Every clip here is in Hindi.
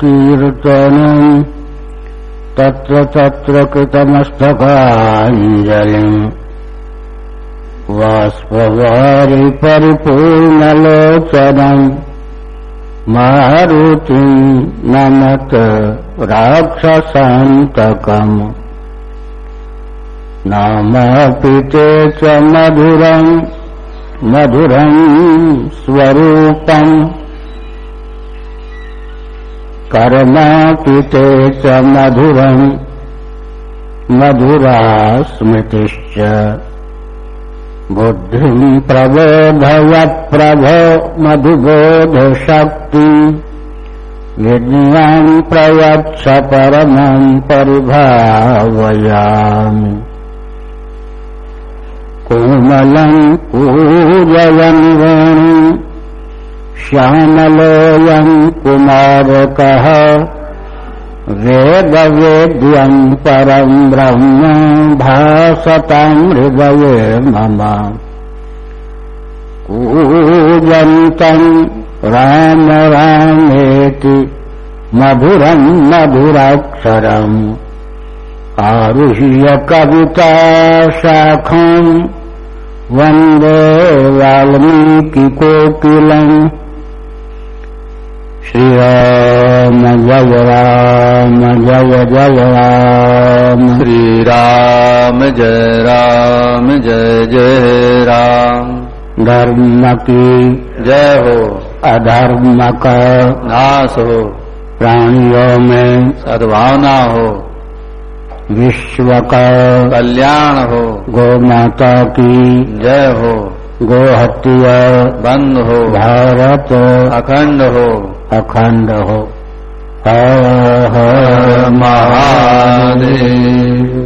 कीर्तनम् तत्र तत्र कृतमस्तकाञ्जलिम् वाष्पवारि परिपूर्णलोचनम् मारुतिम् नमत राक्षसान्तकम् नामापि ते च मधुरम् मधुरम् स्वरूपम् कर्मापि ते च मधुरम्। मधुरा स्मृतिश्च। बुद्धिम् प्रबोधयप्रभो मधुबोधशक्तिम् विज्ञाम् प्रयच्छ परमम् परिभावयामि। कोमलम् पूजयन् वेणुम् श्यामलोऽयम् कुमारकः वेदवेद्यम् परम् ब्रह्म भासताम् हृदये मम। कूजन्तम् राम रामेति मधुरम् मधुराक्षरम् आरुह्य कविता शाखम् वंदे वाल्मीकिकोकिलम् श्रीराम जय राम जय जय राम। श्रीराम जय राम जय जय राम। धर्म की जय हो। अधर्म का नाश हो। प्राणियों में सद्भावना हो। विश्व का कल्याण हो। गौ माता की जय हो। गो हत्या बंद हो। भारत अखंड हो। अखंड हो। हर महादेव।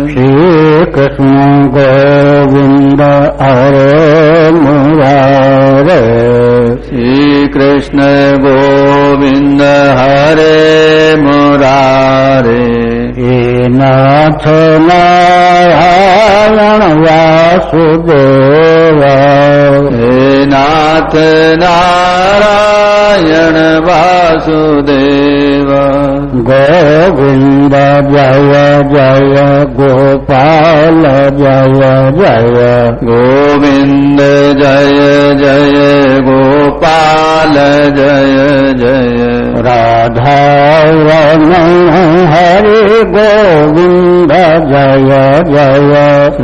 श्री कृष्ण गोविंद हरे मुरारे श्रीकृष्ण गोविन्द हरे मुरारे। हे नाथ नारायण वासुदेव। हे नाथ नारायण वासुदेव। गोविन्द जय जय गोपाल जय जय गोविन्द जय जय गोपाल जय जय राधा हरि गोविन्द जय जय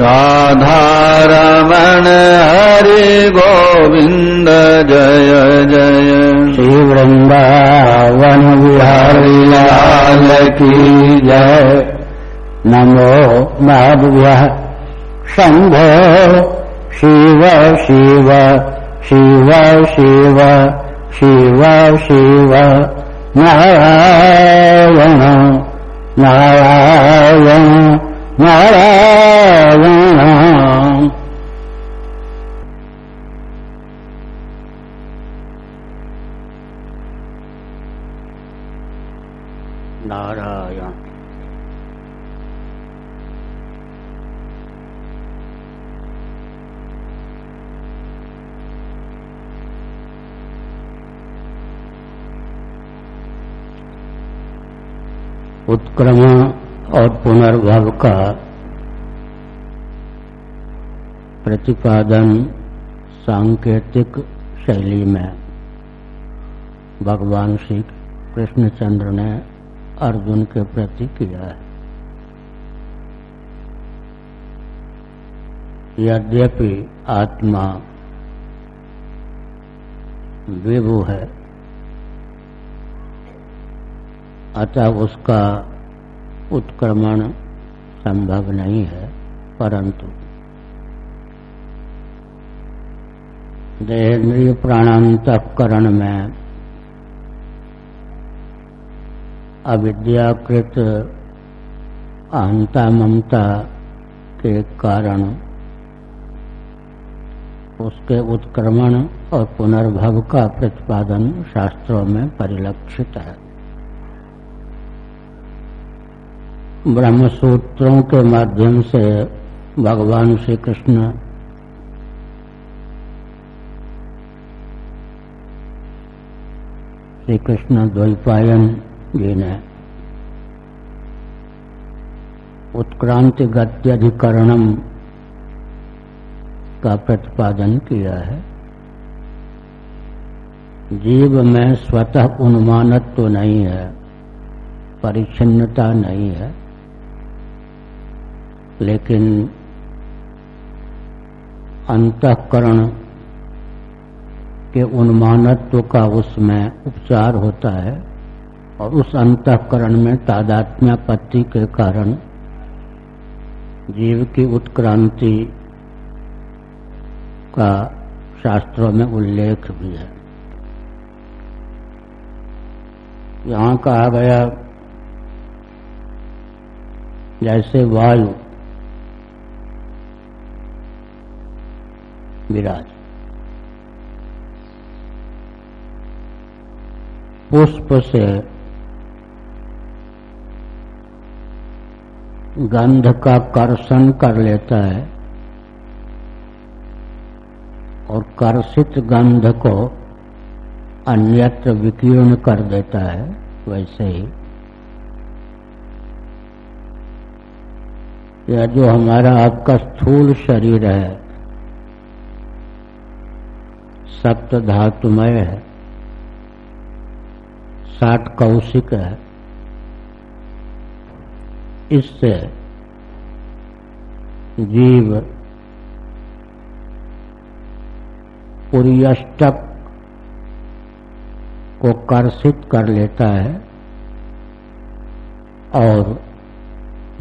राधारमण हरि गोविन्द जय जय श्री वृंदावन बिहारी लाल की जय। नमो माधव्य शंभ शिव शिव शिव शिव शिव शिव। नारायण नारायण नारायण। उत्क्रम और पुनर्भव का प्रतिपादन सांकेतिक शैली में भगवान श्री कृष्णचंद्र ने अर्जुन के प्रति किया है। यद्यपि आत्मा विभु है अतः उसका उत्क्रमण संभव नहीं है, परंतु देहेंद्रिय प्राणांतकरण में अविद्याकृत अहंता ममता के कारण उसके उत्क्रमण और पुनर्भव का प्रतिपादन शास्त्रों में परिलक्षित है। ब्रह्मसूत्रों के माध्यम से भगवान श्री कृष्ण श्री कृष्ण द्वैपायन जी ने उत्क्रांति गत्यधिकरणम का प्रतिपादन किया है। जीव में स्वतः उन्मानत्व तो नहीं है, परिच्छिन्नता नहीं है। लेकिन अंतकरण के उन्मानत्व का उसमें उपचार होता है और उस अंतकरण में तादात्म्यापत्ति के कारण जीव की उत्क्रांति का शास्त्रों में उल्लेख भी है। यहाँ कहा गया, जैसे वायु विराज। पुष्प से गंध का कर्षण कर लेता है और कर्षित गंध को अन्यत्र विकीर्ण कर देता है, वैसे ही। यह जो हमारा आपका स्थूल शरीर है सप्त धातुमय है। साठ कौशिक है। इससे जीव पुरियष्टक को कर्षित कर लेता है और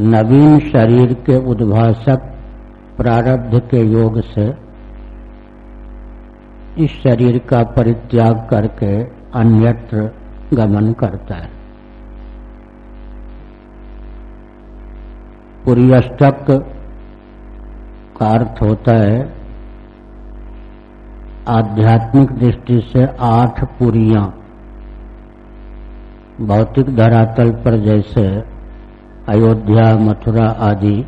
नवीन शरीर के उद्भाषक प्रारब्ध के योग से इस शरीर का परित्याग करके अन्यत्र गमन करता है। पुरियष्टक का अर्थ होता है, आध्यात्मिक दृष्टि से आठ पुरिया, भौतिक धरातल पर जैसे अयोध्या, मथुरा आदि,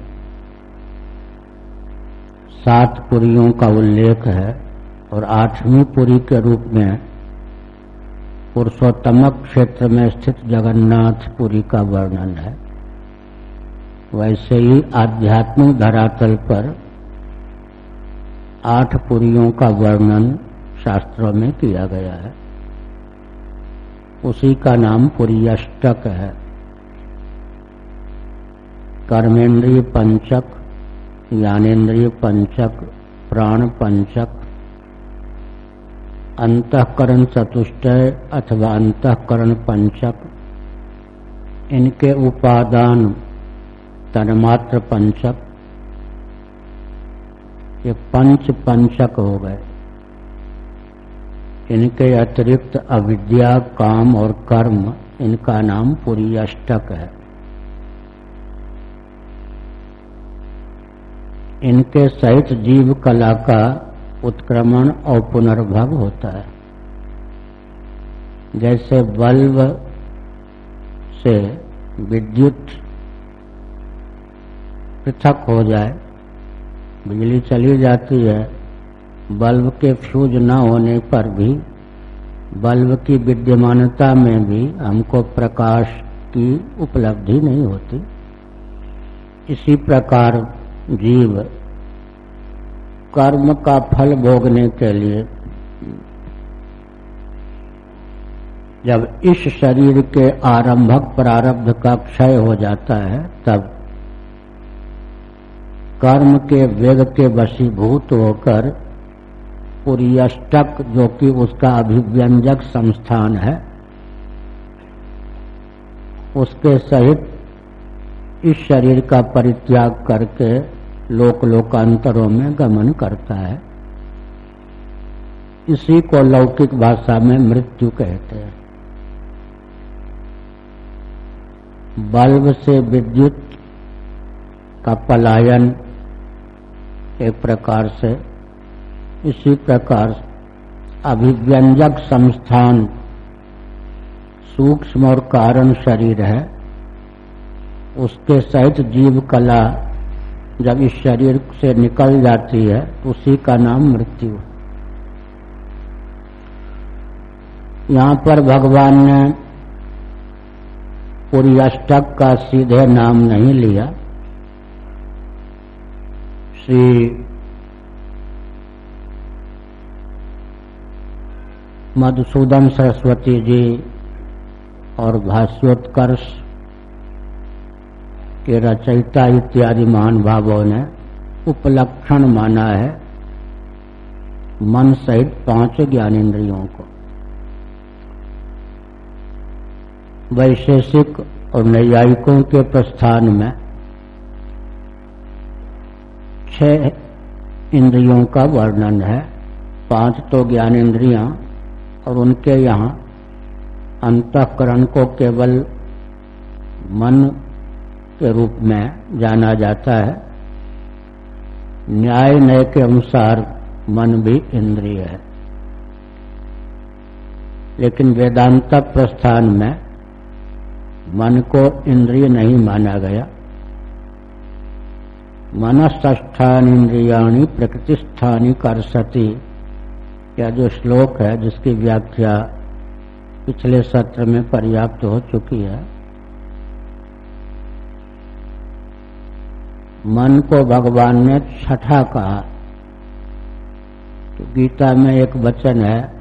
सात पुरियों का उल्लेख है। और आठवीं पुरी के रूप में पुरुषोत्तमक क्षेत्र में स्थित जगन्नाथपुरी का वर्णन है। वैसे ही आध्यात्मिक धरातल पर आठ पुरियों का वर्णन शास्त्रों में किया गया है। उसी का नाम पुरियष्टक है। कर्मेंद्रिय पंचक ज्ञानेन्द्रिय पंचक, प्राण पंचक अंतकरण चतुष्टय अथवा अंतकरण पंचक। इनके उपादान तन्मात्र पंचक। ये पंच पंचक हो गए। इनके अतिरिक्त अविद्या, काम और कर्म, इनका नाम पूरी अष्टक है। इनके सहित जीव कला का उत्क्रमण और पुनर्भव होता है। जैसे बल्ब से विद्युत पृथक हो जाए, बिजली चली जाती है, बल्ब के फ्यूज न होने पर भी, बल्ब की विद्यमानता में भी हमको प्रकाश की उपलब्धि नहीं होती। इसी प्रकार जीव कर्म का फल भोगने के लिए। जब इस शरीर के आरंभक प्रारब्ध का क्षय हो जाता है, तब कर्म के वेग के वशीभूत होकर पुरियष्टक, जो कि उसका अभिव्यंजक संस्थान है, उसके सहित इस शरीर का परित्याग करके लोक लोकांतरों में गमन करता है। इसी को लौकिक भाषा में मृत्यु कहते हैं। बल्ब से विद्युत का पलायन एक प्रकार से, इसी प्रकार अभिव्यंजक संस्थान सूक्ष्म और कारण शरीर है। उसके सहित जीव कला जब इस शरीर से निकल जाती है तो उसी का नाम मृत्यु। यहाँ पर भगवान ने पूरी अष्टक का सीधे नाम नहीं लिया। श्री मधुसूदन सरस्वती जी और भाष्योत्कर्ष के रचयिता इत्यादि महान भावों ने उपलक्षण माना है मन सहित पाँच ज्ञानेन्द्रियों को। वैशेषिक और नैयायिकों के प्रस्थान में छह इंद्रियों का वर्णन है। पाँच तो ज्ञानेन्द्रियाँ और उनके यहाँ अंतकरण को केवल मन के रूप में जाना जाता है। न्याय नय के अनुसार मन भी इंद्रिय है। लेकिन वेदांत प्रस्थान में मन को इंद्रिय नहीं माना गया। मनस्थान इंद्रियाणी प्रकृतिस्थानी करसती या जो श्लोक है जिसकी व्याख्या पिछले सत्र में पर्याप्त हो चुकी है। मन को भगवान ने छठा कहा। तो गीता में एक वचन है,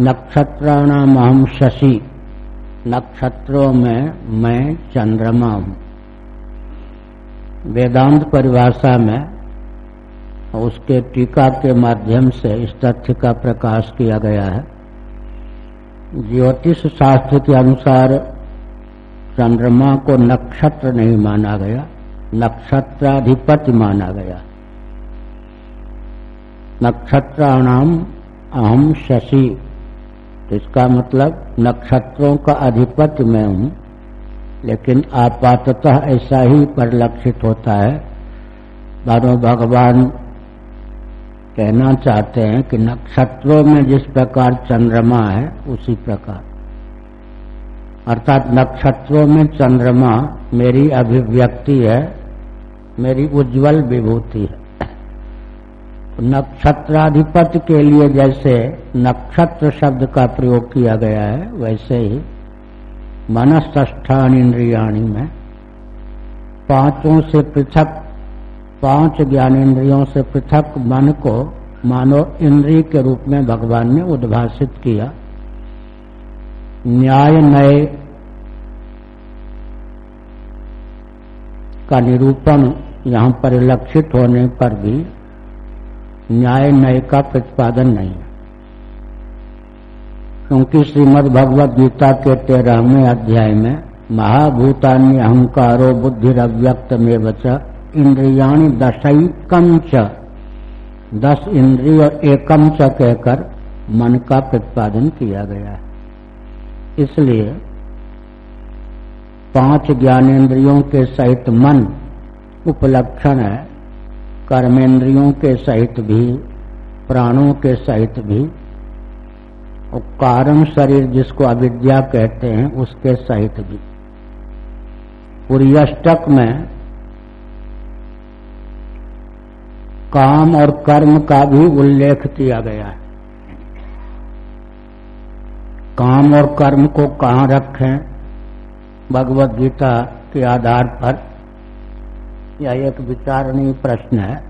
नक्षत्राणाम अहम शशि, नक्षत्रों में मैं चंद्रमा हूँ। वेदांत परिभाषा में उसके टीका के माध्यम से इस तथ्य का प्रकाश किया गया है। ज्योतिष शास्त्र के अनुसार चंद्रमा को नक्षत्र नहीं माना गया। नक्षत्राधिपति माना गया। नक्षत्राणाम अहम शशि। तो इसका मतलब नक्षत्रों का अधिपति मैं हूँ। लेकिन आपातः ऐसा ही परिलक्षित होता है। मानो भगवान कहना चाहते हैं कि नक्षत्रों में जिस प्रकार चंद्रमा है, उसी प्रकार। अर्थात नक्षत्रों में चंद्रमा मेरी अभिव्यक्ति है, मेरी उज्जवल विभूति है। नक्षत्राधिपति के लिए जैसे नक्षत्र शब्द का प्रयोग किया गया है, वैसे ही मनस्थान इंद्रियाणी में पाँचों से पृथक, पाँच ज्ञानेन्द्रियों से पृथक मन को मानो इंद्रिय के रूप में भगवान ने उद्भाषित किया। न्याय नय का निरूपण यहाँ परिलक्षित होने पर भी न्याय नय का प्रतिपादन नहीं क्योंकि श्रीमद भगवद गीता के तेरहवें अध्याय में महाभूतान्य अहंकारो बुद्धिव्यक्त में बचा इंद्रियाणी दशकम च दस इंद्रिय एकम च कहकर मन का प्रतिपादन किया गया है। इसलिए पाँच ज्ञानेन्द्रियों के सहित मन उपलक्षण है कर्मेंद्रियों के सहित भी, प्राणों के सहित भी, और कारण शरीर जिसको अविद्या कहते हैं, उसके सहित भी। पूरी अष्टक में काम और कर्म का भी उल्लेख किया गया है। काम और कर्म को कहाँ रखें? भगवत गीता के आधार पर यह एक विचारणीय प्रश्न है।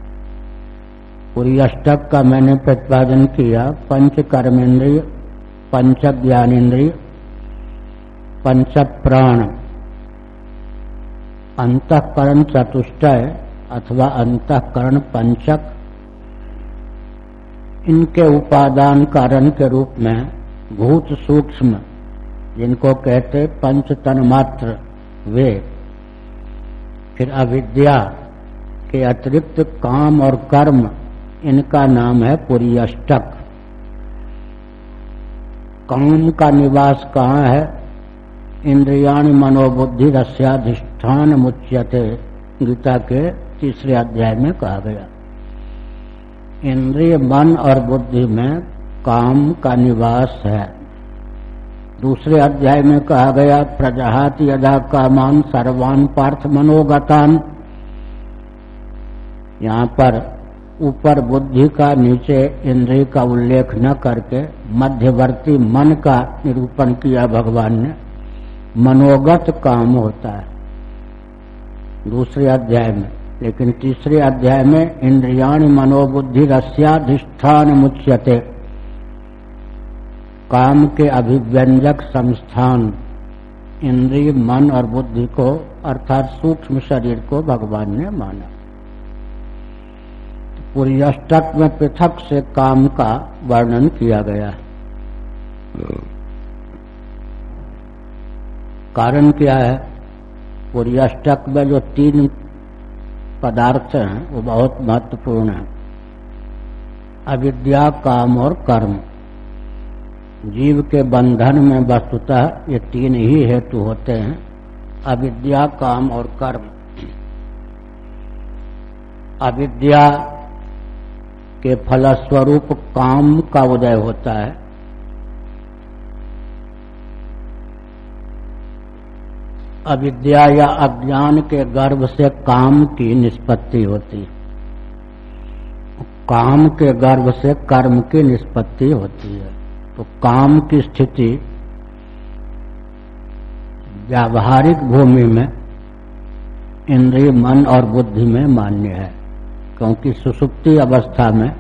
पूरी अष्टक का मैंने प्रतिपादन किया। पंच कर्मेंद्रिय, पंच ज्ञानेन्द्रिय पंच प्राण। अंतकरण चतुष्टय अथवा अंतकरण पंचक। इनके उपादान कारण के रूप में भूत सूक्ष्म, जिनको कहते पंच तन मात्र, वे। फिर अविद्या के अतिरिक्त काम और कर्म, इनका नाम है पुरी अष्टक काम का निवास कहाँ है? इंद्रियाण मनोबुद्धि रस्याधिष्ठान मुच्यते, गीता के तीसरे अध्याय में कहा गया। इंद्रिय, मन और बुद्धि में काम का निवास है। दूसरे अध्याय में कहा गया, प्रजहात यदा कामान सर्वान पार्थ मनोगतान। यहाँ पर ऊपर बुद्धि का, नीचे इंद्रिय का उल्लेख न करके मध्यवर्ती मन का निरूपण किया भगवान ने। मनोगत काम होता है। दूसरे अध्याय में, लेकिन तीसरे अध्याय में इंद्रियाण मनोबुद्धि रस्याधिष्ठान मुच्यते। काम के अभिव्यंजक संस्थान, इंद्रिय, मन और बुद्धि को, अर्थात सूक्ष्म शरीर को भगवान ने माना। पूरी अष्टक में पृथक से काम का वर्णन किया गया। है कारण क्या है? पूरी अष्टक में जो तीन पदार्थ हैं, वो बहुत महत्वपूर्ण है। अविद्या, काम और कर्म। जीव के बंधन में वस्तुतः ये तीन ही हेतु होते हैं, अविद्या, काम और कर्म। अविद्या के फलस्वरूप काम का उदय होता है। अविद्या या अज्ञान के गर्भ से काम की निष्पत्ति होती है। काम के गर्भ से कर्म की निष्पत्ति होती है। तो काम की स्थिति व्यावहारिक भूमि में इंद्रिय, मन और बुद्धि में मान्य है, क्योंकि सुसुप्ति अवस्था में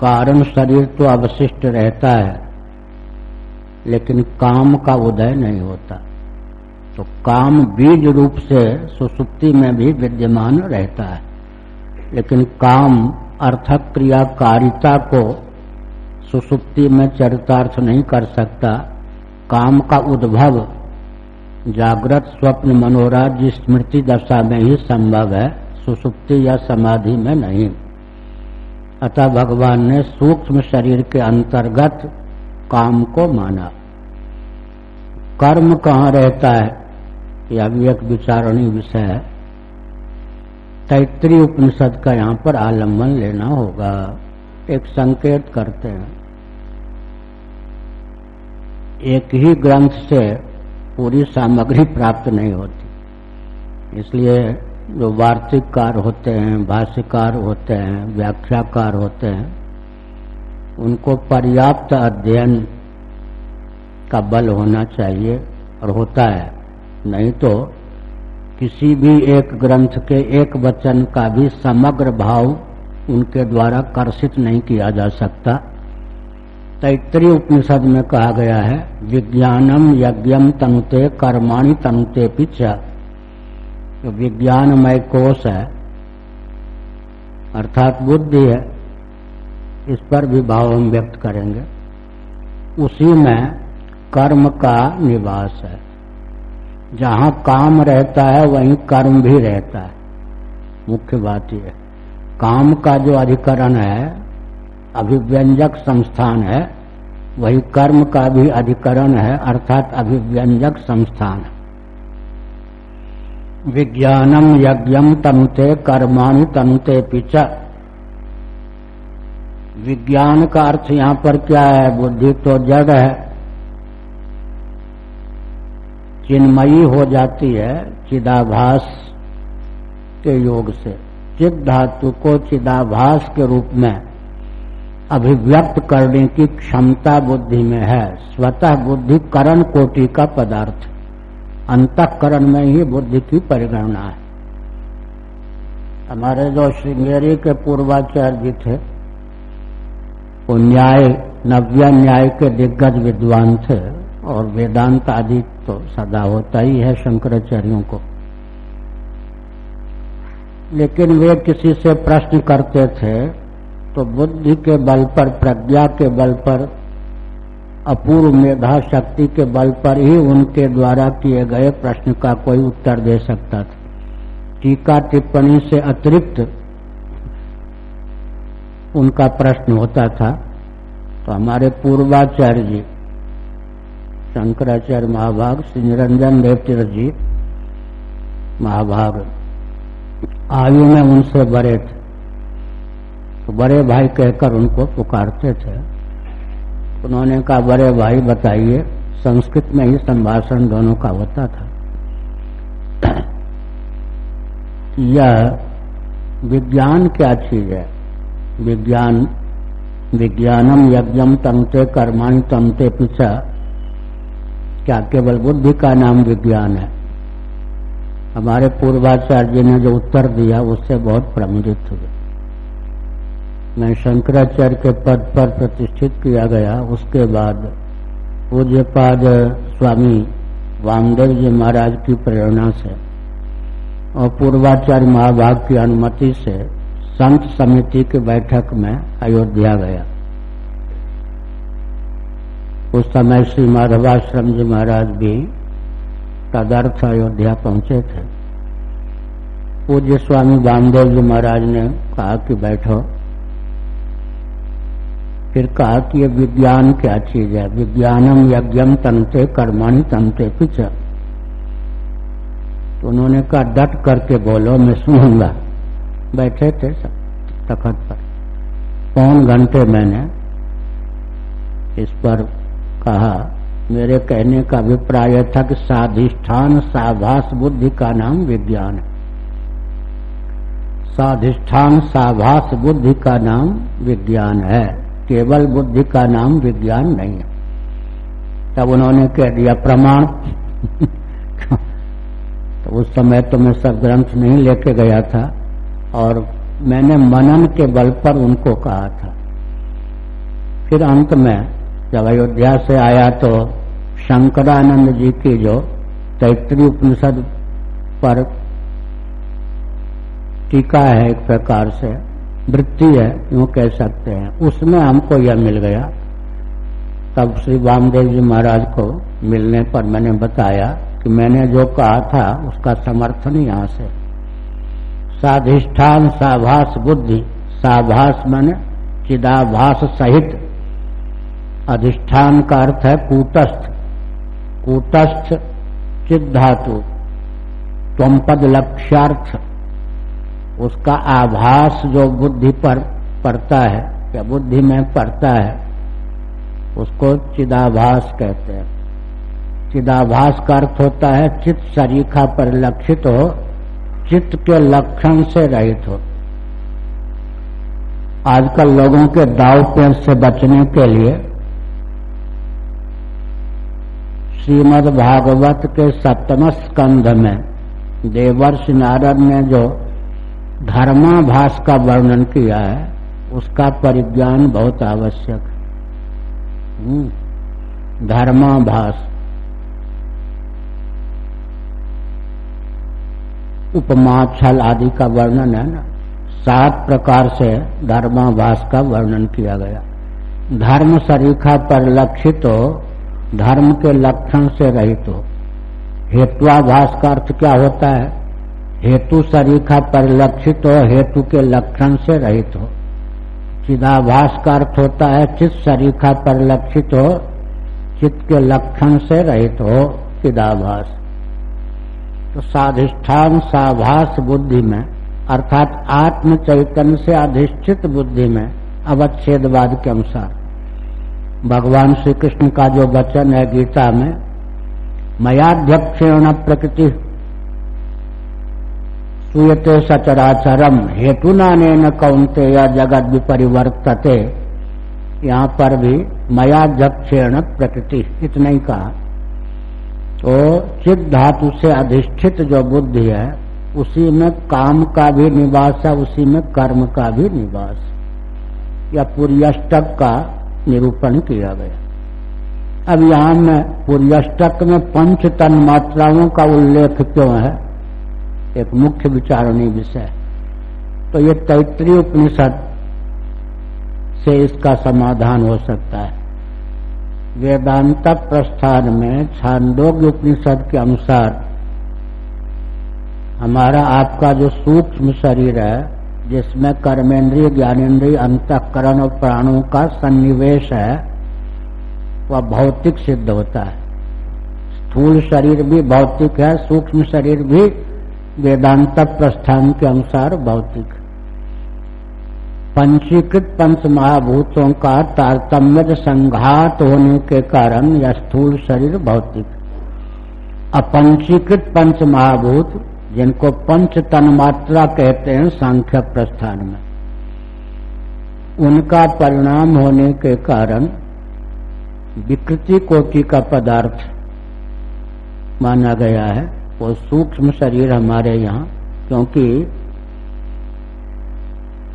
कारण शरीर तो अवशिष्ट रहता है, लेकिन काम का उदय नहीं होता। तो काम बीज रूप से सुसुप्ति में भी विद्यमान रहता है, लेकिन काम अर्थक क्रियाकारिता को सुसुप्ति में चरितार्थ नहीं कर सकता। काम का उद्भव, जागृत स्वप्न मनोराज्य स्मृति दशा में ही संभव है। सुसुप्ति या समाधि में नहीं। अतः भगवान ने सूक्ष्म शरीर के अंतर्गत काम को माना। कर्म कहाँ रहता है? यह भी एक विचारणीय विषय है। तैतरी उपनिषद का यहाँ पर आलंबन लेना होगा। एक संकेत करते हैं। एक ही ग्रंथ से पूरी सामग्री प्राप्त नहीं होती। इसलिए जो वार्तिककार होते हैं, भाष्यकार होते हैं, व्याख्याकार होते हैं, उनको पर्याप्त अध्ययन का बल होना चाहिए और होता है। नहीं तो किसी भी एक ग्रंथ के एक वचन का भी समग्र भाव उनके द्वारा कर्षित नहीं किया जा सकता। तैतरी उपनिषद में कहा गया है, विज्ञानम यज्ञम तनुते, कर्माणि तनुते पिछा जो विज्ञानमय कोष है, अर्थात बुद्धि है, इस पर भी भाव हम व्यक्त करेंगे। उसी में कर्म का निवास है। जहाँ काम रहता है, वहीं कर्म भी रहता है। मुख्य बात यह काम का जो अधिकरण है अभिव्यंजक संस्थान है, वही कर्म का भी अधिकरण है, अर्थात अभिव्यंजक संस्थान विज्ञानम यज्ञम तनुते, कर्माणि तनुते पिच। विज्ञान का अर्थ यहाँ पर क्या है? बुद्धि तो जड़ है। चिन्मयी हो जाती है चिदाभास के योग से। चिद धातु को चिदाभास के रूप में अभिव्यक्त करने की क्षमता बुद्धि में है। स्वतः बुद्धि करण कोटि का पदार्थ। अंतकरण में ही बुद्धि की परिगणना है। हमारे जो श्रृंगेरी के पूर्वाचार्य जी थे, वो न्याय, नव्य न्याय के दिग्गज विद्वान थे और वेदांत आदि तो सदा होता ही है शंकराचार्यों को। लेकिन वे किसी से प्रश्न करते थे तो बुद्धि के बल पर, प्रज्ञा के बल पर, अपूर्व मेधा शक्ति के बल पर ही उनके द्वारा किए गए प्रश्न का कोई उत्तर दे सकता था। टीका टिप्पणी से अतिरिक्त उनका प्रश्न होता था तो हमारे पूर्वाचार्य जी, शंकराचार्य महाभाग, श्री निरंजन देव तीर्थ जी, महाभाग आयु में उनसे बड़े थे। तो बड़े भाई कहकर उनको पुकारते थे। उन्होंने कहा, बड़े भाई, बताइए, संस्कृत में ही संभाषण दोनों का होता था। यह विज्ञान क्या चीज़ है? विज्ञान, विज्ञानम यज्ञम तमते कर्माणी तमते पिछा क्या केवल बुद्धि का नाम विज्ञान है? हमारे पूर्वाचार्य ने जो उत्तर दिया, उससे बहुत प्रमुदित हुए। मैं शंकराचार्य के पद पर प्रतिष्ठित किया गया, उसके बाद पूज्यपाद स्वामी वामदेव जी महाराज की प्रेरणा से और पूर्वाचार्य महाभाग की अनुमति से संत समिति की बैठक में अयोध्या गया। उस समय श्री माधवाश्रम जी महाराज भी तदर्थ अयोध्या पहुँचे थे। पूज्य स्वामी वामदेव जी महाराज ने कहा कि बैठो। फिर कहा कि ये विज्ञान क्या चीज़ है? विज्ञानम यज्ञम तनते कर्माणी तनते पिछ तो उन्होंने कहा, डट करके बोलो, मैं सुनूँगा। बैठे थे सब, तखत पर। पौन घंटे मैंने इस पर कहा, मेरे कहने का अभिप्राय था कि साधिष्ठान, साभास बुद्धि का नाम विज्ञान है। साधिष्ठान, साभास बुद्धि का नाम विज्ञान है। केवल बुद्धि का नाम विज्ञान नहीं है। तब उन्होंने कह दिया, प्रमाण। तो उस समय तो मैं सब ग्रंथ नहीं लेके गया था, और मैंने मनन के बल पर उनको कहा था। फिर अंत में जब अयोध्या से आया तो शंकरानंद जी की जो तैतरी उपनिषद पर टीका है एक प्रकार से वृत्ति है यूँ कह सकते हैं। उसमें हमको यह मिल गया। तब श्री वामदेव जी महाराज को मिलने पर मैंने बताया कि मैंने जो कहा था, उसका समर्थन यहाँ से। साधिष्ठान, साभास बुद्धि, साभास मन, चिदाभास सहित। अधिष्ठान का अर्थ है कूटस्थ। कूटस्थ चिद धातु त्वपद लक्ष्यार्थ। उसका आभास जो बुद्धि पर पड़ता है, या बुद्धि में पड़ता है, उसको चिदाभास कहते हैं। चिदाभास का अर्थ होता है चित्त सरीखा परिलक्षित हो, चित्त के लक्षण से रहित हो। आजकल लोगों के दाव पेड़ से बचने के लिए श्रीमद् भागवत के सप्तम स्कंध में देवर्ष नारद ने जो धर्माभास का वर्णन किया है, उसका परिज्ञान बहुत आवश्यक है। हम्म। धर्माभास उपमा, छल आदि का वर्णन है ना? सात प्रकार से धर्माभास का वर्णन किया गया। धर्म सरीखा पर लक्षित हो, धर्म के लक्षण से रहित हो। हेत्वाभास का अर्थ क्या होता है? हेतु सरीखा परिलक्षित हो, हेतु के लक्षण से रहित हो। चिदाभास का अर्थ होता है, चित सरीखा परिलक्षित हो चित्त के लक्षण से रहित हो, चिदाभास। तो साधिष्ठान साभास बुद्धि में, अर्थात आत्म चैतन्य से अधिष्ठित बुद्धि में, अवच्छेदवाद के अनुसार। भगवान श्री कृष्ण का जो वचन है गीता में, मयाध्यक्षेण प्रकृति सुयते सचराचरम हेतु नाने कौनते या जगत विपरिवर्तते। यहाँ पर भी मया मयाध्यक्षेण प्रकृति। इतना ही कहा। तो चित धातु से अधिष्ठित जो बुद्धि है, उसी में काम का भी निवास है, उसी में कर्म का भी निवास। या पुर्यष्टक का निरूपण किया गया। अब यहाँ में पुर्यष्टक में पंच तन मात्राओं का उल्लेख क्यों है? एक मुख्य विचारणी विषय तो ये तैतृय उपनिषद से इसका समाधान हो सकता है। वेदांत प्रस्थान में छांदोग्य उपनिषद के अनुसार हमारा आपका जो सूक्ष्म शरीर है, जिसमें कर्मेंद्रिय ज्ञानेन्द्रिय अंतकरण और प्राणों का सन्निवेश है, वह भौतिक सिद्ध होता है। स्थूल शरीर भी भौतिक है, सूक्ष्म शरीर भी वेदांत प्रस्थान के अनुसार भौतिक। पंचीकृत पंच महाभूतों का तारतम्य संघात होने के कारण यह स्थूल शरीर भौतिक। अपंचीकृत पंच महाभूत जिनको पंच तन मात्रा कहते हैं, सांख्य प्रस्थान में। उनका परिणाम होने के कारण विकृति कोटि का पदार्थ माना गया है। वो सूक्ष्म शरीर हमारे यहाँ, क्योंकि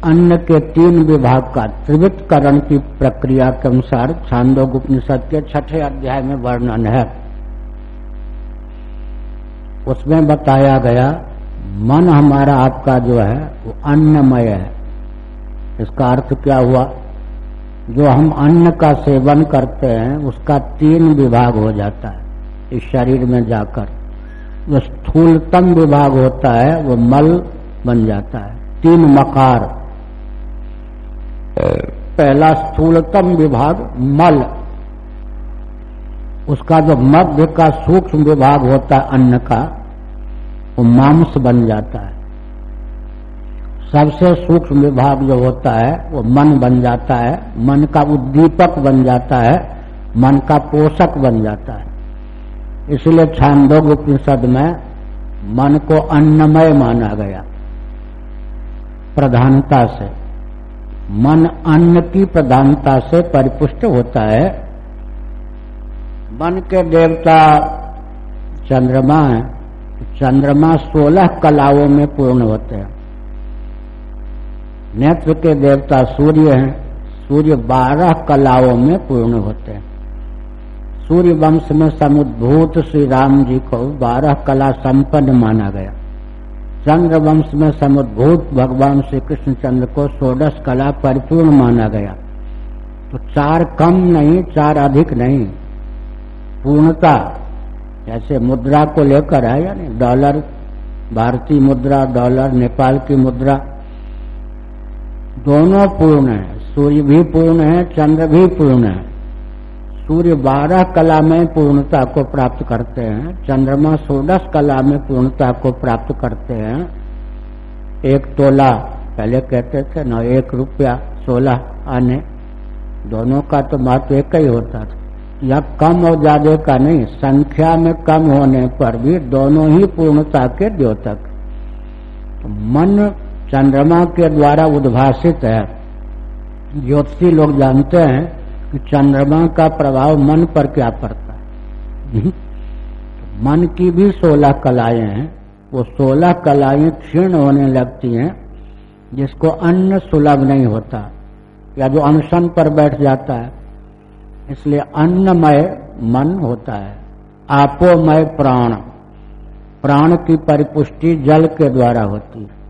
अन्न के तीन विभाग का त्रिवृतकरण की प्रक्रिया के अनुसार छांदोग उपनिषद के छठे अध्याय में वर्णन है। उसमें बताया गया, मन हमारा आपका जो है, वो अन्नमय है। इसका अर्थ क्या हुआ? जो हम अन्न का सेवन करते हैं, उसका तीन विभाग हो जाता है, इस शरीर में जाकर। जो स्थूलतम विभाग होता है वो मल बन जाता है। तीन मकार। पहला स्थूलतम विभाग मल। उसका जो मध्य का सूक्ष्म विभाग होता है अन्न का वो मांस बन जाता है। सबसे सूक्ष्म विभाग जो होता है वो मन बन जाता है। मन का उद्दीपक बन जाता है। मन का पोषक बन जाता है। इसलिए छांदोग उपनिषद में मन को अन्नमय माना गया। प्रधानता से। मन अन्न की प्रधानता से परिपुष्ट होता है। मन के देवता चंद्रमा है चंद्रमा सोलह कलाओं में पूर्ण होते हैं। नेत्र के देवता सूर्य हैं, सूर्य बारह कलाओं में पूर्ण होते हैं। सूर्य वंश में समुद्भूत श्री राम जी को बारह कला संपन्न माना गया। चंद्र वंश में समुद्भूत भगवान श्री कृष्ण चंद्र को सोडश कला परिपूर्ण माना गया। तो चार कम नहीं, चार अधिक नहीं। पूर्णता, जैसे मुद्रा को लेकर है, यानी डॉलर, भारतीय मुद्रा, डॉलर, नेपाल की मुद्रा, दोनों पूर्ण है। सूर्य भी पूर्ण है, चंद्र भी पूर्ण है। सूर्य बारह कला में पूर्णता को प्राप्त करते हैं, चंद्रमा सोलह कला में पूर्णता को प्राप्त करते हैं। एक तोला, पहले कहते थे ना, एक रुपया, सोलह आने। दोनों का तो महत्व एक ही होता था। या कम और ज़्यादा का नहीं, संख्या में कम होने पर भी दोनों ही पूर्णता के द्योतक। तो मन चंद्रमा के द्वारा उद्भाषित है। ज्योतिषी लोग जानते हैं कि चंद्रमा का प्रभाव मन पर क्या पड़ता है? तो मन की भी सोलह कलाएँ हैं। वो सोलह कलाएँ क्षीण होने लगती हैं, जिसको अन्न सुलभ नहीं होता, या जो अनशन पर बैठ जाता है। इसलिए अन्नमय मन होता है। आपोमय प्राण। प्राण की परिपुष्टि जल के द्वारा होती है।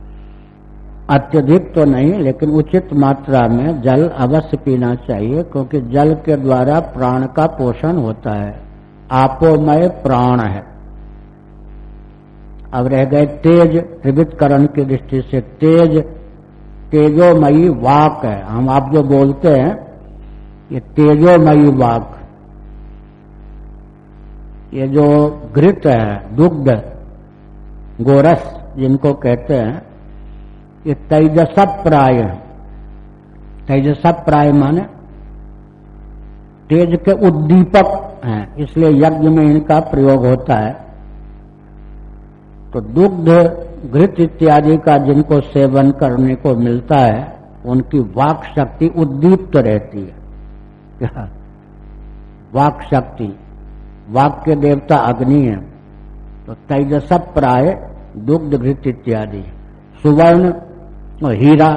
अत्यधिक तो नहीं, लेकिन उचित मात्रा में जल अवश्य पीना चाहिए, क्योंकि जल के द्वारा प्राण का पोषण होता है। आपोमय प्राण है। अब रह गए तेज त्रिवितकरण की दृष्टि से। तेज तेजोमयी वाक है। हम आप जो बोलते हैं, ये तेजोमयी वाक। ये जो घृत है, दुग्ध, गोरस जिनको कहते हैं ये तेजस प्राय तेजस प्राय माने तेज के उद्दीपक हैं, इसलिए यज्ञ में इनका प्रयोग होता है। तो दुग्ध, घृत इत्यादि का जिनको सेवन करने को मिलता है, उनकी वाक शक्ति उद्दीप्त रहती है। वाक शक्ति, वाक के देवता अग्नि है तो तेजस प्राय दुग्ध, घृत इत्यादि। सुवर्ण हीरा।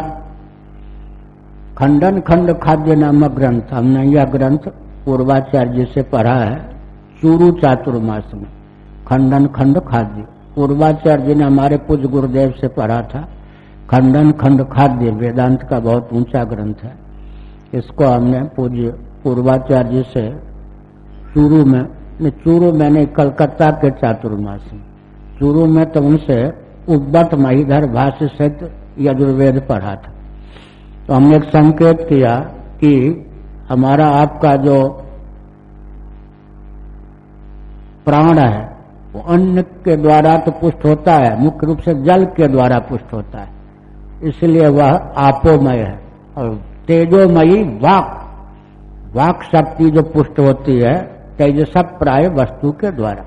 खंडन खंड खाद्य नामक ग्रंथ, हमने यह ग्रंथ पूर्वाचार्य से पढ़ा है, चूरू चातुर्मास में। खंडन खंड खाद्य। पूर्वाचार्य ने हमारे पूज गुरुदेव से पढ़ा था, खंडन खंड खाद्य वेदांत का बहुत ऊँचा ग्रंथ है। इसको हमने पूज्य पूर्वाचार्य से चूरू में चूरू मैंने कलकत्ता के चातुर्मास में। चूरू में तो उनसे उब्बत महीधर भाष्य सहित यजुर्वेद पढ़ा था। तो हमने एक संकेत किया कि हमारा आपका जो प्राण है, वो अन्न के द्वारा तो पुष्ट होता है, मुख्य रूप से जल के द्वारा पुष्ट होता है। इसलिए वह आपोमय है और तेजोमयी वाक। वाक शक्ति जो पुष्ट होती है, तेज सब प्राय वस्तु के द्वारा।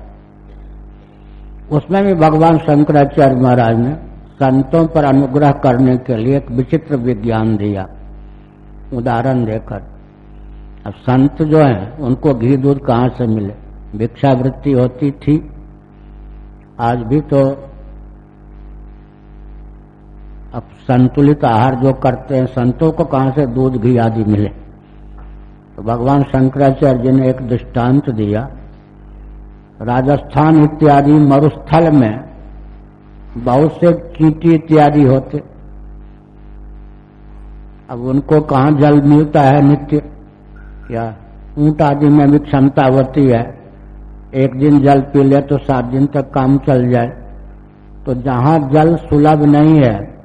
उसमें भी भगवान शंकराचार्य महाराज ने संतों पर अनुग्रह करने के लिए एक विचित्र विज्ञान दिया। उदाहरण देकर। अब संत जो हैं, उनको घी दूध कहाँ से मिले? भिक्षावृत्ति होती थी। आज भी तो अब संतुलित आहार जो करते हैं, संतों को कहाँ से दूध, घी आदि मिले? तो भगवान शंकराचार्य जी ने एक दृष्टांत दिया। राजस्थान इत्यादि मरुस्थल में बहुत से चीटी इत्यादि होते। अब उनको कहा जल मिलता है नित्य? या ऊँट आदि में भी क्षमता होती है। एक दिन जल पी ले तो सात दिन तक काम चल जाए। तो जहाँ जल सुलभ नहीं है,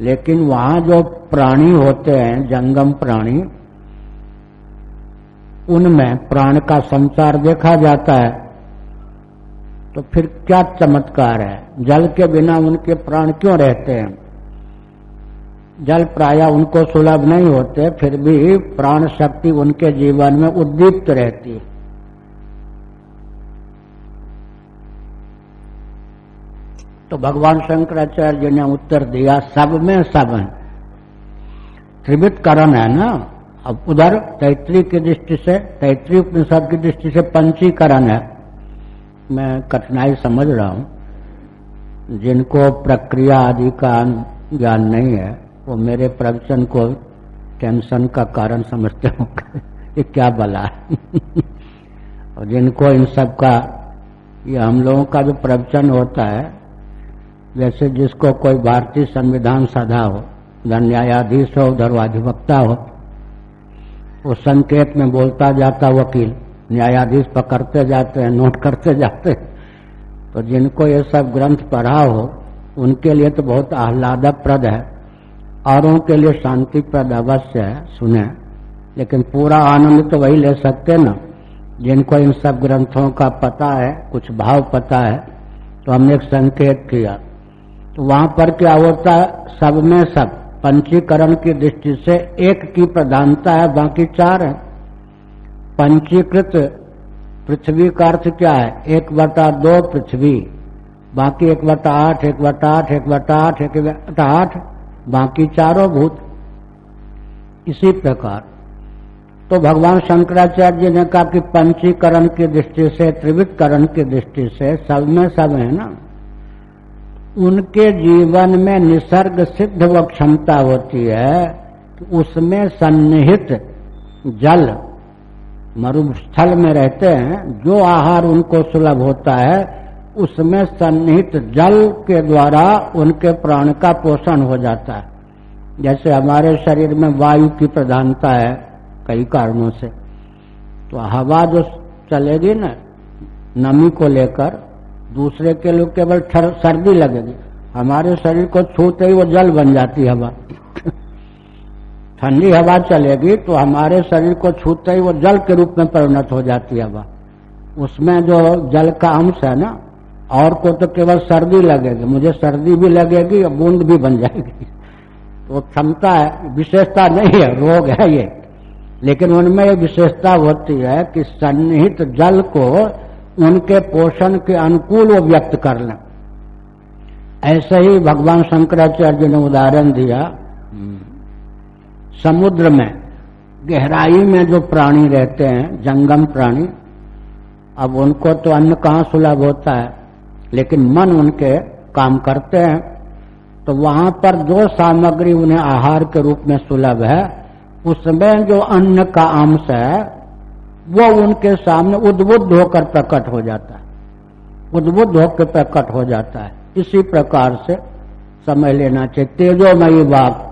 लेकिन वहाँ जो प्राणी होते हैं, जंगम प्राणी, उनमें प्राण का संचार देखा जाता है। तो फिर क्या चमत्कार है? जल के बिना उनके प्राण क्यों रहते हैं? जल प्राय उनको सुलभ नहीं होते, फिर भी प्राण शक्ति उनके जीवन में उद्दीप्त रहती है। तो भगवान शंकराचार्य जी ने उत्तर दिया, सब में सब है। त्रिवित करण है ना? अब उधर तैतृय की दृष्टि से तैतृय उपनिषद की दृष्टि से पंचीकरण है। मैं कठिनाई समझ रहा हूँ। जिनको प्रक्रिया आदि का ज्ञान नहीं है, वो मेरे प्रवचन को टेंशन का कारण समझते हो ये क्या बला है? और जिनको इन सब का, ये हम लोगों का जो प्रवचन होता है, जैसे जिसको कोई भारतीय संविधान सदा हो उधर न्यायाधीश हो उधर अधिवक्ता हो, वो संकेत में बोलता जाता वकील। न्यायाधीश पकड़ते जाते हैं, नोट करते जाते हैं। तो जिनको ये सब ग्रंथ पढ़ा हो, उनके लिए तो बहुत आह्लादक प्रद है, औरों के लिए शांतिप्रद अवश्य है, सुने। लेकिन पूरा आनंद तो वही ले सकते ना। जिनको इन सब ग्रंथों का पता है, कुछ भाव पता है तो हमने एक संकेत किया। तो वहाँ पर क्या होता है, सब में सब, पंचीकरण की दृष्टि से एक की प्रधानता है, बाकी चार है। पंचीकृत पृथ्वी का अर्थ क्या है? एक बटा दो पृथ्वी, बाकी एक बटा आठ, एक बटा आठ, एक बटा आठ, एक बटा आठ, बाकी चारों भूत। इसी प्रकार। तो भगवान शंकराचार्य जी ने कहा कि पंचीकरण की दृष्टि से त्रिवितकरण की दृष्टि से सब में सब है ना? उनके जीवन में निसर्ग सिद्ध वो क्षमता होती है उसमें सन्निहित जल मरुस्थल में रहते हैं, जो आहार उनको सुलभ होता है, उसमें सन्निहित जल के द्वारा उनके प्राण का पोषण हो जाता है। जैसे हमारे शरीर में वायु की प्रधानता है, कई कारणों से। तो हवा जो चलेगी ना, नमी को लेकर, दूसरे के लोग केवल सर्दी लगेगी। हमारे शरीर को छूते ही वो जल बन जाती हवा। ठंडी हवा चलेगी तो हमारे शरीर को छूते ही वो जल के रूप में परिणत हो जाती है हवा। उसमें जो जल का अंश है ना, और को तो केवल सर्दी लगेगी। मुझे सर्दी भी लगेगी और बूंद भी बन जाएगी। तो क्षमता है, विशेषता नहीं है, रोग है ये। लेकिन उनमें ये विशेषता होती है कि सन्निहित जल को उनके पोषण के अनुकूल वो व्यक्त कर लें। ऐसे ही भगवान शंकराचार्य ने उदाहरण दिया समुद्र में, गहराई में जो प्राणी रहते हैं, जंगम प्राणी, अब उनको तो अन्न कहाँ सुलभ होता है? लेकिन मन उनके काम करते हैं। तो वहाँ पर जो सामग्री उन्हें आहार के रूप में सुलभ है, उसमें जो अन्न का अंश है, वो उनके सामने उद्बुद्ध होकर प्रकट हो जाता है। उद्बुद्ध होकर प्रकट हो जाता है। इसी प्रकार से समझ लेना चाहिए। तेजोमयी बाप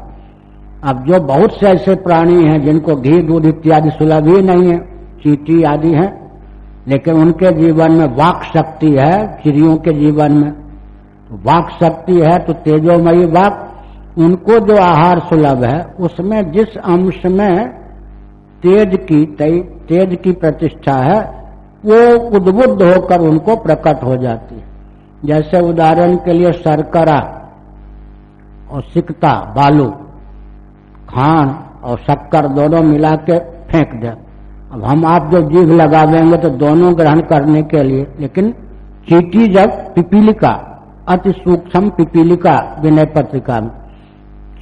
अब जो बहुत से ऐसे प्राणी हैं जिनको घी, दूध इत्यादि सुलभ ही नहीं है, चीटी आदि है, लेकिन उनके जीवन में वाक शक्ति है, चिड़ियों के जीवन में। तो वाक शक्ति है तो तेजोमयी वाक, उनको जो आहार सुलभ है, उसमें जिस अंश में तेज की तेज की प्रतिष्ठा है, वो उद्बुद्ध होकर उनको प्रकट हो जाती है। जैसे उदाहरण के लिए शर्करा और सिकता, बालू। खान और शक्कर दोनों मिला के फेंक दे। अब हम आप जो जीभ लगा देंगे तो दोनों ग्रहण करने के लिए, लेकिन चीटी जब पिपीलिका, अति सूक्ष्म पिपीलिका विनय पत्रिका में।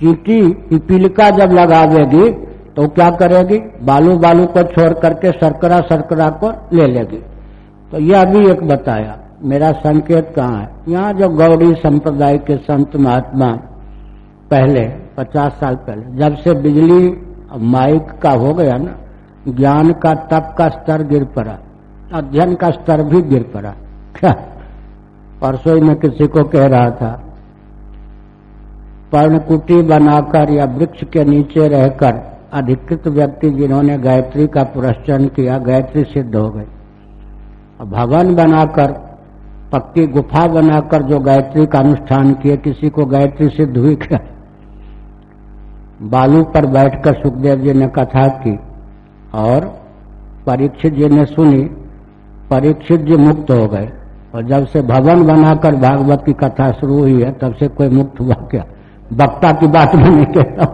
चीटी पिपीलिका जब लगा देगी तो क्या करेगी? बालू बालू को छोड़ करके सरकरा शर्करा को ले लेगी। तो यह अभी एक बताया, मेरा संकेत कहाँ है? यहाँ जो गौड़ी संप्रदाय के संत महात्मा पहले पचास साल पहले। जब से बिजली माइक का हो गया ना, ज्ञान का तप का स्तर गिर पड़ा, अध्ययन का स्तर भी गिर पड़ा। क्या? परसों में किसी को कह रहा था, पर्णकुटी बनाकर या वृक्ष के नीचे रहकर अधिकृत व्यक्ति जिन्होंने गायत्री का पुरस्चरण किया, गायत्री सिद्ध हो गई भवन बनाकर, पक्की गुफा बनाकर जो गायत्री का अनुष्ठान किए, किसी को गायत्री सिद्ध हुई क्या? बालू पर बैठकर सुखदेव जी ने कथा की और परीक्षित जी ने सुनी। परीक्षित जी मुक्त हो गए। और जब से भवन बनाकर भागवत की कथा शुरू हुई है, तब से कोई मुक्त हुआ क्या? वक्ता की बात भी नहीं कहता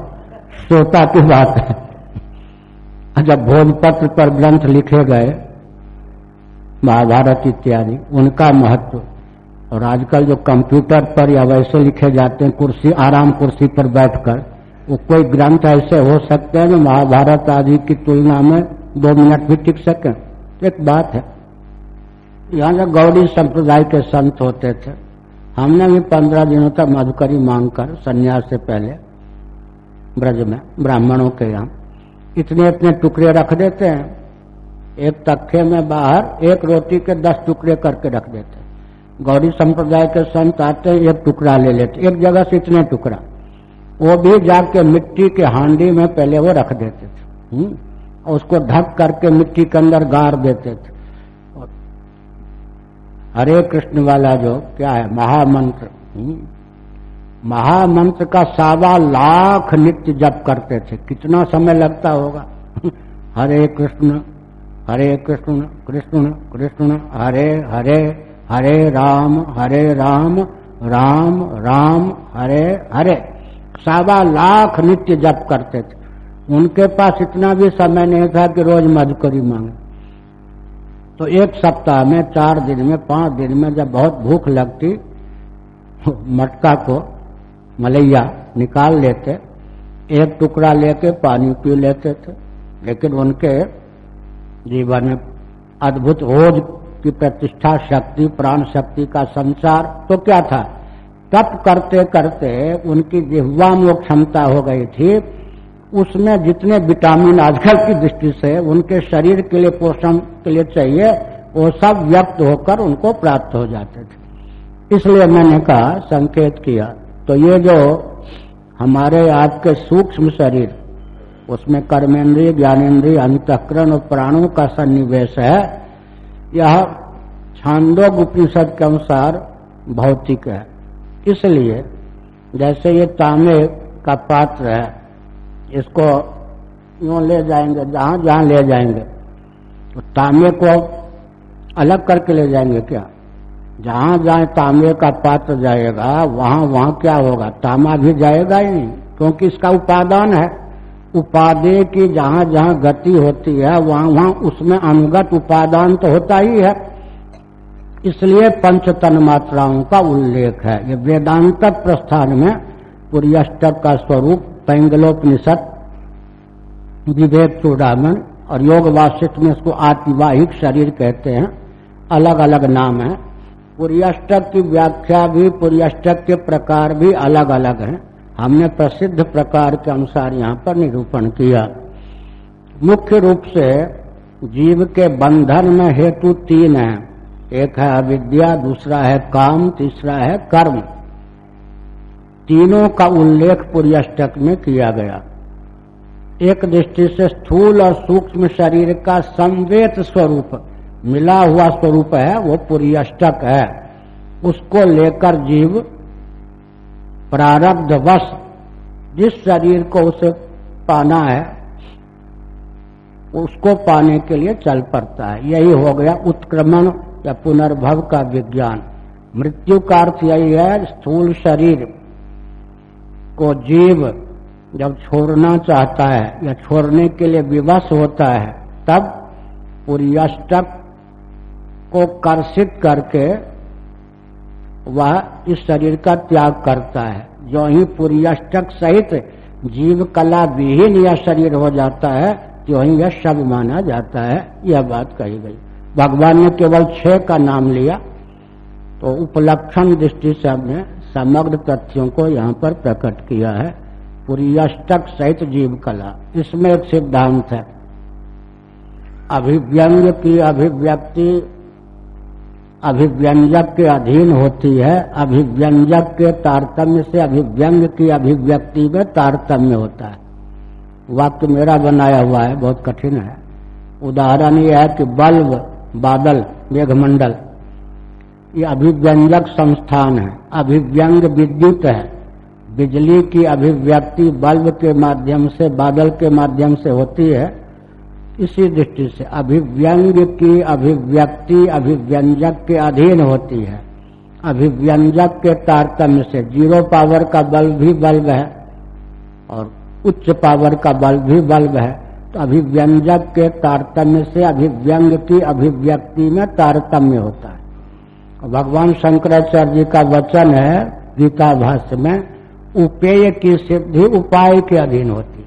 श्रोता की बात है। जब भोजपत्र पर ग्रंथ लिखे गए, महाभारत इत्यादि, उनका महत्व। और आजकल जो कंप्यूटर पर या वैसे लिखे जाते हैं, कुर्सी, आराम कुर्सी पर बैठकर कोई ग्रंथ ऐसे हो सकते हैं जो महाभारत आदि की तुलना में दो मिनट भी टिक सके। एक बात है। यहाँ जो गौड़ी संप्रदाय के संत होते थे, हमने भी पंद्रह दिनों तक मधुकरी मांगकर संन्यास से पहले, ब्रज में, ब्राह्मणों के यहाँ, इतने इतने टुकड़े रख देते हैं। एक तख्ते में बाहर, एक रोटी के दस टुकड़े करके रख देते गौरी संप्रदाय के संत आते एक टुकड़ा ले लेते एक जगह से इतने टुकड़ा। वो भी जाके मिट्टी के हांडी में पहले वो रख देते थे हुँ? और उसको ढक करके मिट्टी के अंदर गाड़ देते थे। हरे कृष्ण वाला जो, क्या है, महामंत्र महामंत्र का सावा लाख नित्य जप करते थे। कितना समय लगता होगा? हरे कृष्ण हरे कृष्ण कृष्ण कृष्ण, हरे हरे हरे राम हरे राम राम राम, हरे हरे। सावा लाख नित्य जप करते थे। उनके पास इतना भी समय नहीं था कि रोज मधुकरी मांगे। तो एक सप्ताह में, चार दिन में, पाँच दिन में जब बहुत भूख लगती, मटका को मलैया निकाल लेते, एक टुकड़ा लेके पानी पी लेते थे। लेकिन उनके जीवन में अद्भुत ओज की प्रतिष्ठा, शक्ति, प्राण शक्ति का संचार तो क्या था? तप करते करते उनकी जिह्वा में क्षमता हो गई थी। उसमें जितने विटामिन आजकल की दृष्टि से उनके शरीर के लिए, पोषण के लिए चाहिए, वो सब व्यक्त होकर उनको प्राप्त हो जाते थे। इसलिए मैंने कहा, संकेत किया तो ये जो हमारे आपके सूक्ष्म शरीर, उसमें कर्मेंद्रिय ज्ञानेन्द्रिय अंतकरण और प्राणों का सन्निवेश है, यह छांदोग उपनिषद के अनुसार भौतिक है। इसलिए जैसे ये तांबे का पात्र है, इसको यूँ ले जाएँगे, जहाँ जहाँ ले जाएँगे तो तांबे को अलग करके ले जाएँगे क्या? जहाँ जहाँ तांबे का पात्र जाएगा, वहाँ वहाँ क्या होगा? तांबा भी जाएगा ही नहीं, क्योंकि इसका उपादान है। उपादेय की जहाँ जहाँ गति होती है, वहाँ वहाँ उसमें अनुगत उपादान तो होता ही है। इसलिए पंचतन मात्राओं का उल्लेख है। ये वेदांत प्रस्थान में पुर्यष्टक का स्वरूप, पैंगलोपनिषद विवेक चूड़ामन और योग वाशिष्ठ में इसको आतिवाहिक शरीर कहते हैं। अलग अलग नाम है। पुर्यष्टक की व्याख्या भी पुर्यष्टक के प्रकार भी अलग अलग हैं। हमने प्रसिद्ध प्रकार के अनुसार यहाँ पर निरूपण किया। मुख्य रूप से जीव के बंधन में हेतु तीन है। एक है अविद्या, दूसरा है काम, तीसरा है कर्म। तीनों का उल्लेख पुर्यष्टक में किया गया। एक दृष्टि से स्थूल और सूक्ष्म शरीर का संवेत स्वरूप, मिला हुआ स्वरूप है, वो पुर्यष्टक है। उसको लेकर जीव प्रारब्ध वश, जिस शरीर को उसे पाना है, उसको पाने के लिए चल पड़ता है। यही हो गया उत्क्रमण। या पुनर्भव का विज्ञान। मृत्यु का अर्थ यही है, स्थूल शरीर को जीव जब छोड़ना चाहता है या छोड़ने के लिए विवश होता है, तब पूरी अष्टक को कर्षित करके वह इस शरीर का त्याग करता है। जो ही पूरी अष्टक सहित जीव कला विहीन यह शरीर हो जाता है जो ही यह शब माना जाता है, यह बात कही गई। भगवान ने केवल छह का नाम लिया तो उपलक्षण दृष्टि से हमने समग्र तथ्यों को यहाँ पर प्रकट किया है। पूरी अष्टक सहित जीव कला इसमें एक सिद्धांत है। अभिव्यंग की अभिव्यक्ति अभिव्यंजक के अधीन होती है। अभिव्यंजक के तारतम्य से अभिव्यंग की अभिव्यक्ति में तारतम्य होता है। वाक्य मेरा बनाया हुआ है, बहुत कठिन है। उदाहरण यह है कि बल्ब बादल, मेघमंडल। ये अभिव्यंजक संस्थान है, अभिव्यंग विद्युत है। बिजली की अभिव्यक्ति बल्ब के माध्यम से, बादल के माध्यम से होती है। इसी दृष्टि से अभिव्यंग की अभिव्यक्ति अभिव्यंजक के अधीन होती है। अभिव्यंजक के तारतम्य से ज़ीरो पावर का बल्ब भी बल्ब है और उच्च पावर का बल्ब भी बल्ब है। अभिव्यंजक के तारतम्य से अभिव्यंग की अभिव्यक्ति में तारतम्य होता है। भगवान शंकराचार्य जी का वचन है, गीता भाष्य में, उपेय की सिद्धि उपाय के अधीन होती।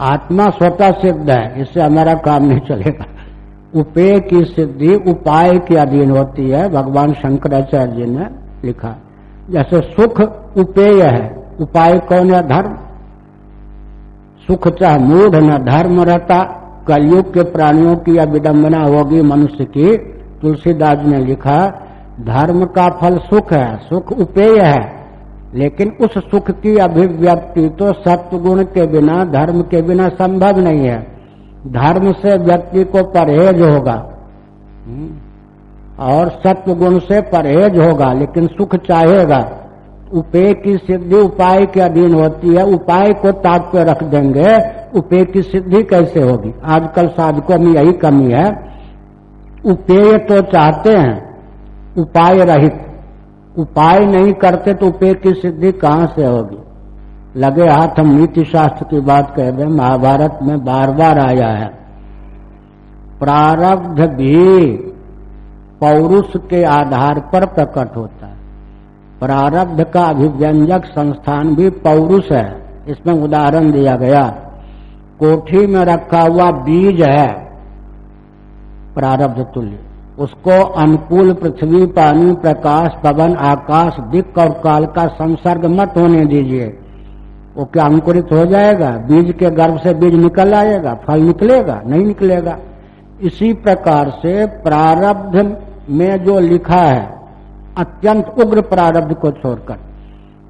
आत्मा स्वतः सिद्ध है, इससे हमारा काम नहीं चलेगा। उपेय की सिद्धि उपाय के अधीन होती है, भगवान शंकराचार्य जी ने लिखा। जैसे सुख उपेय है, उपाय कौन है? धर्म। सुख चाह मूढ़ न, धर्म रहता, कलयुग के प्राणियों की यह विडम्बना होगी मनुष्य की तुलसीदास ने लिखा, धर्म का फल सुख है, सुख उपेय है, लेकिन उस सुख की अभिव्यक्ति तो सत्य गुण के बिना, धर्म के बिना संभव नहीं है धर्म से व्यक्ति को परहेज होगा हम्म। और सत्य गुण से परहेज होगा, लेकिन सुख चाहेगा उपेय की सिद्धि, उपाय के अधीन होती है, उपाय को ताप पे रख देंगे, उपेय की सिद्धि कैसे होगी? आजकल साधकों में यही कमी है। उपेय तो चाहते हैं, उपाय रहित। उपाय नहीं करते तो उपेय की सिद्धि कहाँ से होगी? लगे हाथ हम नीति शास्त्र की बात कह रहे महाभारत में बार बार आया है। प्रारब्ध भी पौरुष के आधार पर प्रकट होता प्रारब्ध का अभिव्यंजक संस्थान भी पौरुष है। इसमें उदाहरण दिया गया। कोठी में रखा हुआ बीज है प्रारब्ध तुल्य। उसको अनुकूल पृथ्वी, पानी, प्रकाश, पवन, आकाश दिक और काल का संसर्ग मत होने दीजिए। वो क्या अंकुरित हो जाएगा? बीज के गर्भ से बीज निकल आएगा, फल निकलेगा, नहीं निकलेगा। इसी प्रकार से प्रारब्ध में जो लिखा है अत्यंत उग्र प्रारब्ध को छोड़कर,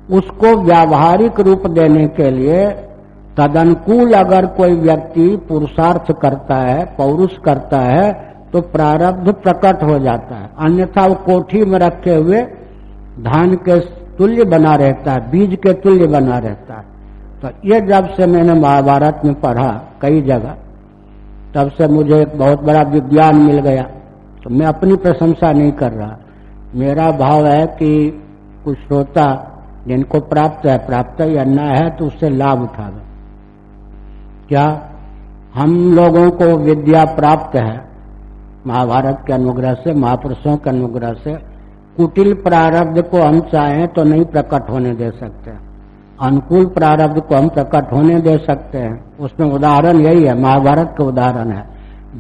उसको व्यावहारिक रूप देने के लिए तदनुकूल अगर कोई व्यक्ति पुरुषार्थ करता है, पौरुष करता है तो प्रारब्ध प्रकट हो जाता है। अन्यथा वो कोठी में रखे हुए धान के तुल्य बना रहता है, बीज के तुल्य बना रहता है। तो ये जब से मैंने महाभारत में पढ़ा कई जगह, तब से मुझे एक बहुत बड़ा विज्ञान मिल गया। तो मैं अपनी प्रशंसा नहीं कर रहा। मेरा भाव है कि कुछ श्रोता जिनको प्राप्त है, प्राप्त या न है तो उससे लाभ उठावे क्या हम लोगों को विद्या प्राप्त है? महाभारत के अनुग्रह से, महापुरुषों के अनुग्रह से, कुटिल प्रारब्ध को हम चाहें तो नहीं प्रकट होने दे सकते। अनुकूल प्रारब्ध को हम प्रकट होने दे सकते हैं। उसमें उदाहरण यही है, महाभारत का उदाहरण है।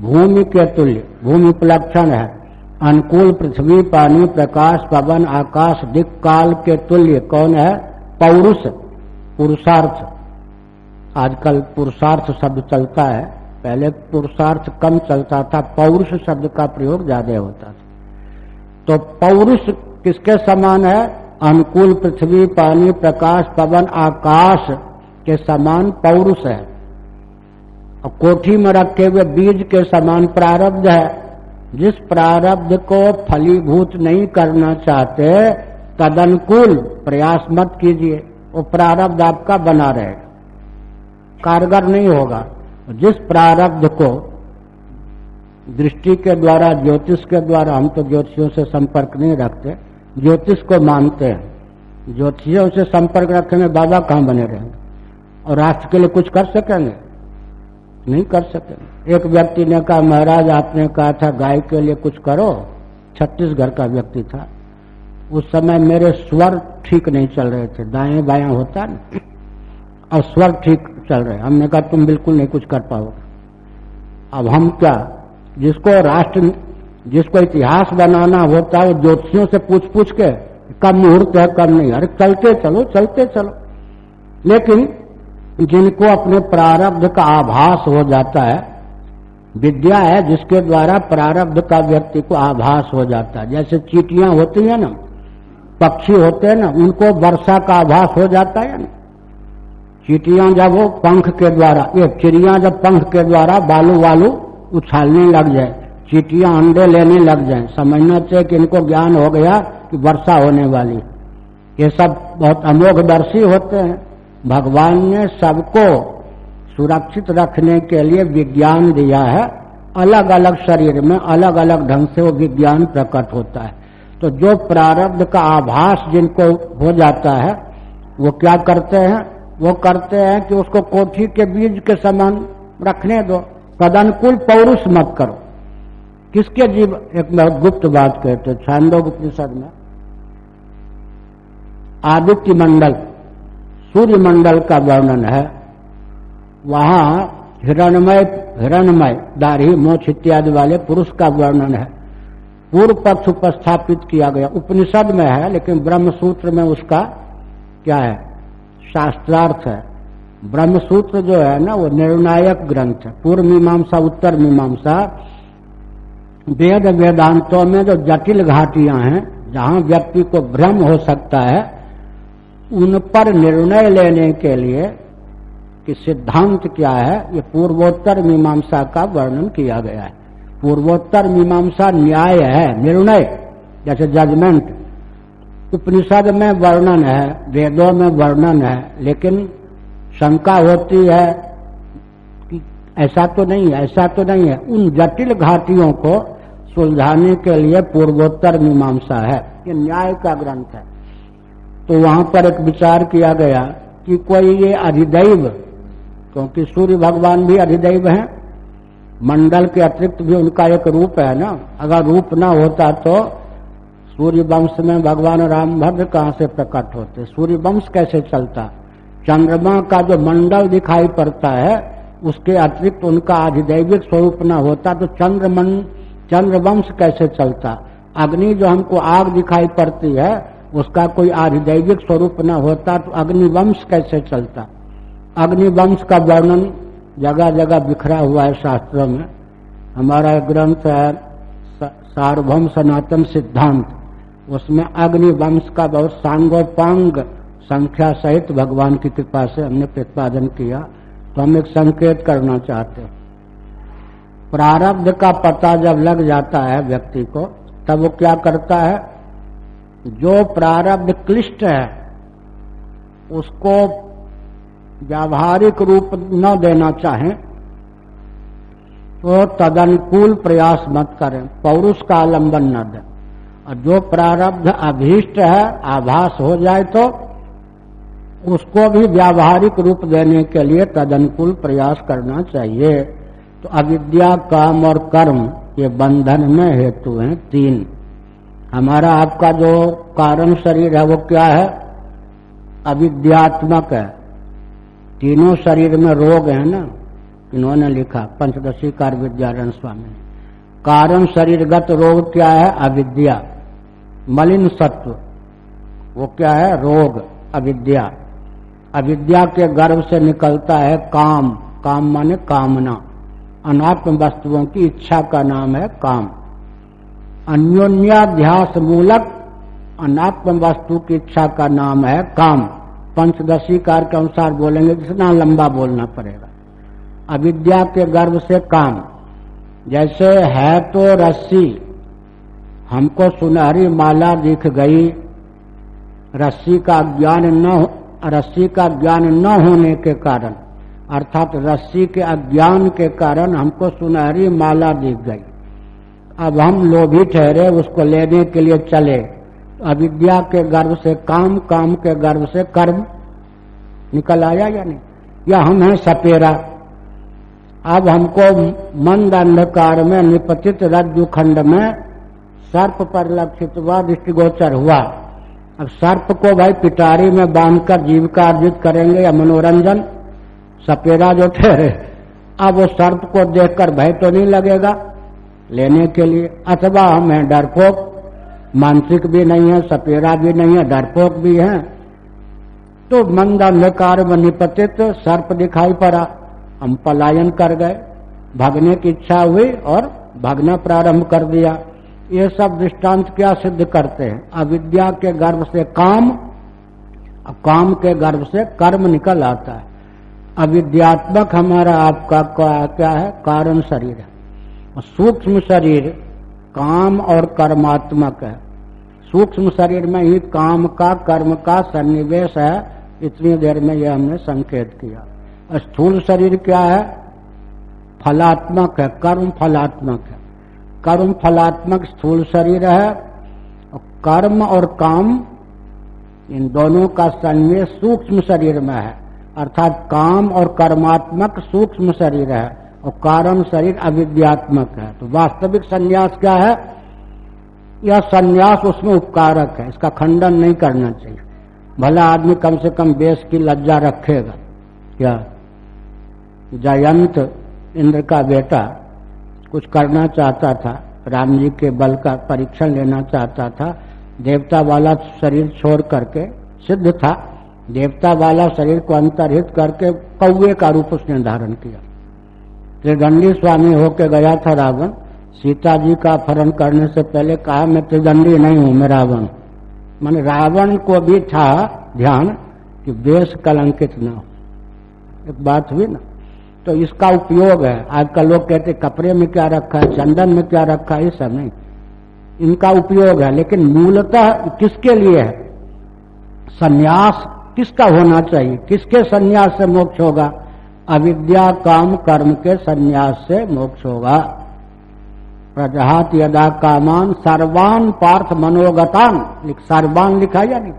भूमि के तुल्य, भूमि उपलक्षण है। अनुकूल पृथ्वी, पानी, प्रकाश, पवन, आकाश, दिक, काल के तुल्य कौन है? पौरुष, पुरुषार्थ। आजकल पुरुषार्थ शब्द चलता है। पहले पुरुषार्थ कम चलता था, पौरुष शब्द का प्रयोग ज़्यादा होता था। तो पौरुष किसके समान है? अनुकूल पृथ्वी, पानी, प्रकाश, पवन, आकाश के समान पौरुष है। कोठी में रखे हुए बीज के समान प्रारब्ध है। जिस प्रारब्ध को फलीभूत नहीं करना चाहते, तदनुकूल प्रयास मत कीजिए। वो प्रारब्ध आपका बना रहेगा। कारगर नहीं होगा। जिस प्रारब्ध को दृष्टि के द्वारा, ज्योतिष के द्वारा हम तो ज्योतिषियों से संपर्क नहीं रखते, ज्योतिष को मानते हैं। ज्योतिषियों से संपर्क रखने में बाबा कहाँ बने रहेंगे? और राष्ट्र के लिए कुछ कर सकेंगे? नहीं कर सकेंगे एक व्यक्ति ने कहा, महाराज, आपने कहा था गाय के लिए कुछ करो। छत्तीसगढ़ का व्यक्ति था। उस समय मेरे स्वर ठीक नहीं चल रहे थे। दाएँ बायां होता ना, और स्वर ठीक चल रहे। हमने कहा, तुम बिल्कुल नहीं कुछ कर पाओगे। अब हम क्या, जिसको राष्ट्र, जिसको इतिहास बनाना होता है वो ज्योतिषियों से पूछ पूछ के, कब मुहूर्त है, कब नहीं? अरे, चलते चलो चलते चलो। लेकिन जिनको अपने प्रारब्ध का आभास हो जाता है, विद्या है जिसके द्वारा प्रारब्ध का व्यक्ति को आभास हो जाता है। जैसे चीटियाँ होती है ना, पक्षी होते हैं ना, उनको वर्षा का आभास हो जाता है ना। चीटियाँ जब वो पंख के द्वारा, ये चिड़िया जब पंख के द्वारा बालू वालू उछालने लग जाए, चीटियाँ अंडे लेने लग जाए, समझना चाहिए कि इनको ज्ञान हो गया कि वर्षा होने वाली। ये सब बहुत अमोघ दर्शी होते हैं। भगवान ने सबको सुरक्षित रखने के लिए विज्ञान दिया है। अलग अलग शरीर में अलग अलग ढंग से वो विज्ञान प्रकट होता है। तो जो प्रारब्ध का आभास जिनको हो जाता है, वो क्या करते हैं? वो करते हैं कि उसको कोठी के बीज के समान रखने दो। तदनुकूल पौरुष मत करो। किसके जीव? एक बहुत गुप्त बात कहते छांदोग उपनिषद में। आदित्य मंडल। सूर्य मंडल का वर्णन है। वहाँ हिरणमय हिरणमय दाढ़ी मोछ इत्यादि वाले पुरुष का वर्णन है। पूर्व पक्ष उपस्थापित किया गया। उपनिषद में है, लेकिन ब्रह्म सूत्र में उसका क्या है? शास्त्रार्थ है। ब्रह्म सूत्र जो है ना, वो निर्णायक ग्रंथ है। पूर्व मीमांसा, उत्तर मीमांसा, वेद वेदांतों में जो जटिल घाटियाँ हैं, जहाँ व्यक्ति को भ्रम हो सकता है उन पर निर्णय लेने के लिए कि सिद्धांत क्या है, ये पूर्वोत्तर मीमांसा का वर्णन किया गया है। पूर्वोत्तर मीमांसा न्याय है, निर्णय, जैसे जजमेंट उपनिषद में वर्णन है, वेदों में वर्णन है, लेकिन शंका होती है कि ऐसा तो नहीं है, ऐसा तो नहीं है। उन जटिल घाटियों को सुलझाने के लिए पूर्वोत्तर मीमांसा है। ये न्याय का ग्रंथ है। तो वहाँ पर एक विचार किया गया कि कोई ये अधिदैव, क्योंकि सूर्य भगवान भी अधिदैव हैं, मंडल के अतिरिक्त भी उनका एक रूप है ना। अगर रूप ना होता तो सूर्य वंश में भगवान राम भद्र कहाँ से प्रकट होते? सूर्य वंश कैसे चलता? चंद्रमा का जो मंडल दिखाई पड़ता है, उसके अतिरिक्त उनका अधिदैविक स्वरूप न होता तो चंद्रमन चंद्रवंश कैसे चलता? अग्नि जो हमको आग दिखाई पड़ती है उसका कोई आधिदैविक स्वरूप न होता तो अग्निवंश कैसे चलता? अग्निवंश का वर्णन जगह जगह बिखरा हुआ है शास्त्रों में। हमारा ग्रंथ है सार्वभम सनातन सिद्धांत। उसमें अग्निवंश का बहुत सांगोपांग संख्या सहित भगवान की कृपा से हमने प्रतिपादन किया। तो हम एक संकेत करना चाहते हैं। प्रारब्ध का पता जब लग जाता है व्यक्ति को, तब वो क्या करता है? जो प्रारब्ध क्लिष्ट है, उसको व्यावहारिक रूप न देना चाहें तो तदनुकूल प्रयास मत करें। पौरुष का आलंबन न दें। और जो प्रारब्ध अभीष्ट है, आभास हो जाए तो उसको भी व्यावहारिक रूप देने के लिए तदनुकूल प्रयास करना चाहिए। तो अविद्या, काम और कर्म, ये बंधन में हेतु हैं तीन। हमारा आपका जो कारण शरीर है, वो क्या है? अविद्यात्मक है। तीनों शरीर में रोग है ना? इन्होंने लिखा, पंचदशी कार विद्यारण स्वामी कारण शरीरगत रोग क्या है? अविद्या। मलिन सत्व। वो क्या है? रोग, अविद्या। अविद्या के गर्भ से निकलता है काम। काम माने कामना। अनात्म वस्तुओं की इच्छा का नाम है काम। अन्योन्याध्यास मूलक अनात्म वस्तु की इच्छा का नाम है काम। पंचदशी कार के अनुसार बोलेंगे, जितना लंबा बोलना पड़ेगा। अविद्या के गर्भ से काम। जैसे है तो रस्सी। हमको सुनहरी माला दिख गई। रस्सी का ज्ञान न रस्सी का ज्ञान न होने के कारण, अर्थात रस्सी के अज्ञान के कारण हमको सुनहरी माला दिख गई। अब हम लोभी ठहरे, उसको लेने के लिए चले। अविद्या के गर्भ से काम काम के गर्भ से कर्म। निकल आया या नहीं? या हम हैं सपेरा? अब हमको मंद अंधकार में, निपतित रज्जु खंड में सर्प पर लक्षित हुआ, दृष्टिगोचर हुआ। अब सर्प को भाई पिटारी में बांधकर जीविका अर्जित करेंगे या मनोरंजन? सपेरा जो ठहरे, अब वो सर्प को देखकर भय तो नहीं लगेगा। लेने के लिए अथवा हम डरपोक, मानसिक भी नहीं है, सपेरा भी नहीं है, डरपोक भी है तो मंद अंधकार में निपतित सर्प दिखाई पड़ा। हम पलायन कर गए, भागने की इच्छा हुई और भागना प्रारंभ कर दिया। ये सब दृष्टांत क्या सिद्ध करते हैं? अविद्या के गर्भ से काम काम के गर्भ से कर्म निकल आता है। अविद्यात्मक हमारा आपका क्या है? कारण शरीर है। सूक्ष्म शरीर काम और कर्मात्मक है। सूक्ष्म शरीर में ही काम का, कर्म का सन्निवेश है। इतनी देर में यह हमने संकेत किया। स्थूल शरीर क्या है? फलात्मक है, कर्म फलात्मक है। कर्म फलात्मक स्थूल शरीर है। और कर्म और काम, इन दोनों का सन्निवेश सूक्ष्म शरीर में है। अर्थात काम और कर्मात्मक सूक्ष्म शरीर है। और कारण शरीर अविद्यात्मक है। तो वास्तविक संन्यास क्या है? यह संन्यास उसमें उपकारक है। इसका खंडन नहीं करना चाहिए। भला आदमी कम से कम बेस की लज्जा रखेगा। क्या जयंत इंद्र का बेटा कुछ करना चाहता था, राम जी के बल का परीक्षण लेना चाहता था, देवता वाला शरीर छोड़ करके सिद्ध था। देवता वाला शरीर को अंतरहित करके कौए का रूप उसने धारण किया। त्रिदंडी स्वामी होके गया था रावण, सीता जी का अपहरण करने से पहले कहा, मैं त्रिदंडी नहीं हूँ, मैं रावण मान रावण को भी था ध्यान कि वेश कलंकित न हो। एक बात हुई ना? तो इसका उपयोग है। आजकल लोग कहते कपड़े में क्या रखा है? चंदन में क्या रखा है? सब नहीं। इनका उपयोग है, लेकिन मूलतः किसके लिए है? संन्यास किसका होना चाहिए? किसके संन्यास से मोक्ष होगा? अविद्या काम कर्म के संन्यास से मोक्ष होगा। प्रजहात यदा कामान सर्वान पार्थ मनोगतान। लिख सर्वान लिखा या नहीं?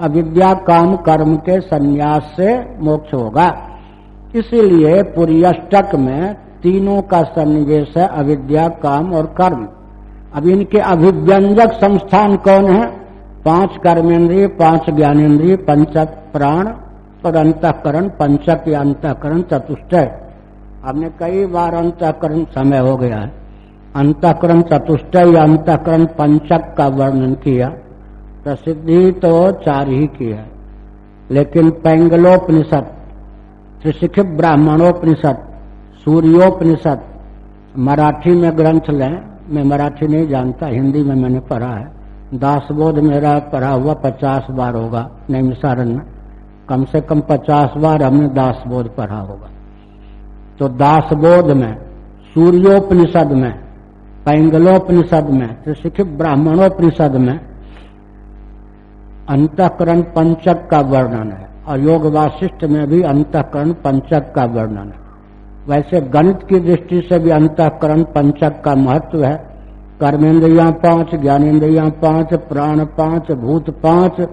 अविद्या काम कर्म के संन्यास से मोक्ष होगा। इसीलिए पुर्यष्टक में तीनों का सन्निवेश है अविद्या काम और कर्म। अब इनके अभिव्यंजक संस्थान कौन है? पाँच कर्मेंद्रिय, पाँच ज्ञानेन्द्रिय पंच प्राण और अंतकरण, पंचक या अंतकरण चतुष्टय। हमने कई बार अंतकरण समय हो गया है। अंतकरण चतुष्टय या अंतकरण पंचक का वर्णन किया, प्रसिद्धि तो चार ही की है। लेकिन पैंगलोपनिषद त्रिशिख ब्राह्मणोपनिषद, सूर्योपनिषद, मराठी में ग्रंथ लें, मैं मराठी नहीं जानता, हिंदी में मैंने पढ़ा है। दासबोध मेरा पढ़ा हुआ पचास बार होगा नैमिसारण में। कम से कम पचास बार हमने दासबोध पढ़ा होगा। तो दासबोध में, सूर्योपनिषद में, पैंगलोपनिषद में त्रिशिख ब्राह्मणोपनिषद में अंतकरण पंचक का वर्णन है। और योग वाशिष्ठ में भी अंतकरण पंचक का वर्णन है। वैसे गणित की दृष्टि से भी अंतकरण पंचक का महत्व है। कर्मेंद्रिया पाँच ज्ञानेन्द्रिया पाँच, प्राण पाँच, भूत पाँच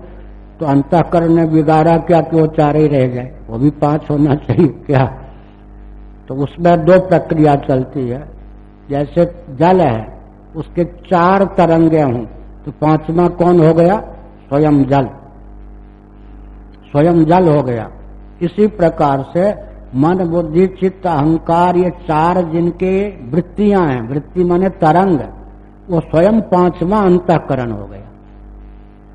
तो अंतकरण ने बिगाड़ा क्या कि वो चार ही रह जाए वो भी पाँच होना चाहिए क्या? तो उसमें दो प्रक्रिया चलती है। जैसे जल है, उसके चार तरंगे हों तो पांचवा कौन हो गया? स्वयं जल। स्वयं जल हो गया। इसी प्रकार से मन, बुद्धि, चित्त, अहंकार, ये चार जिनके वृत्तियाँ हैं, वृत्ति माने तरंग, वो स्वयं पांचवा अंतकरण हो गया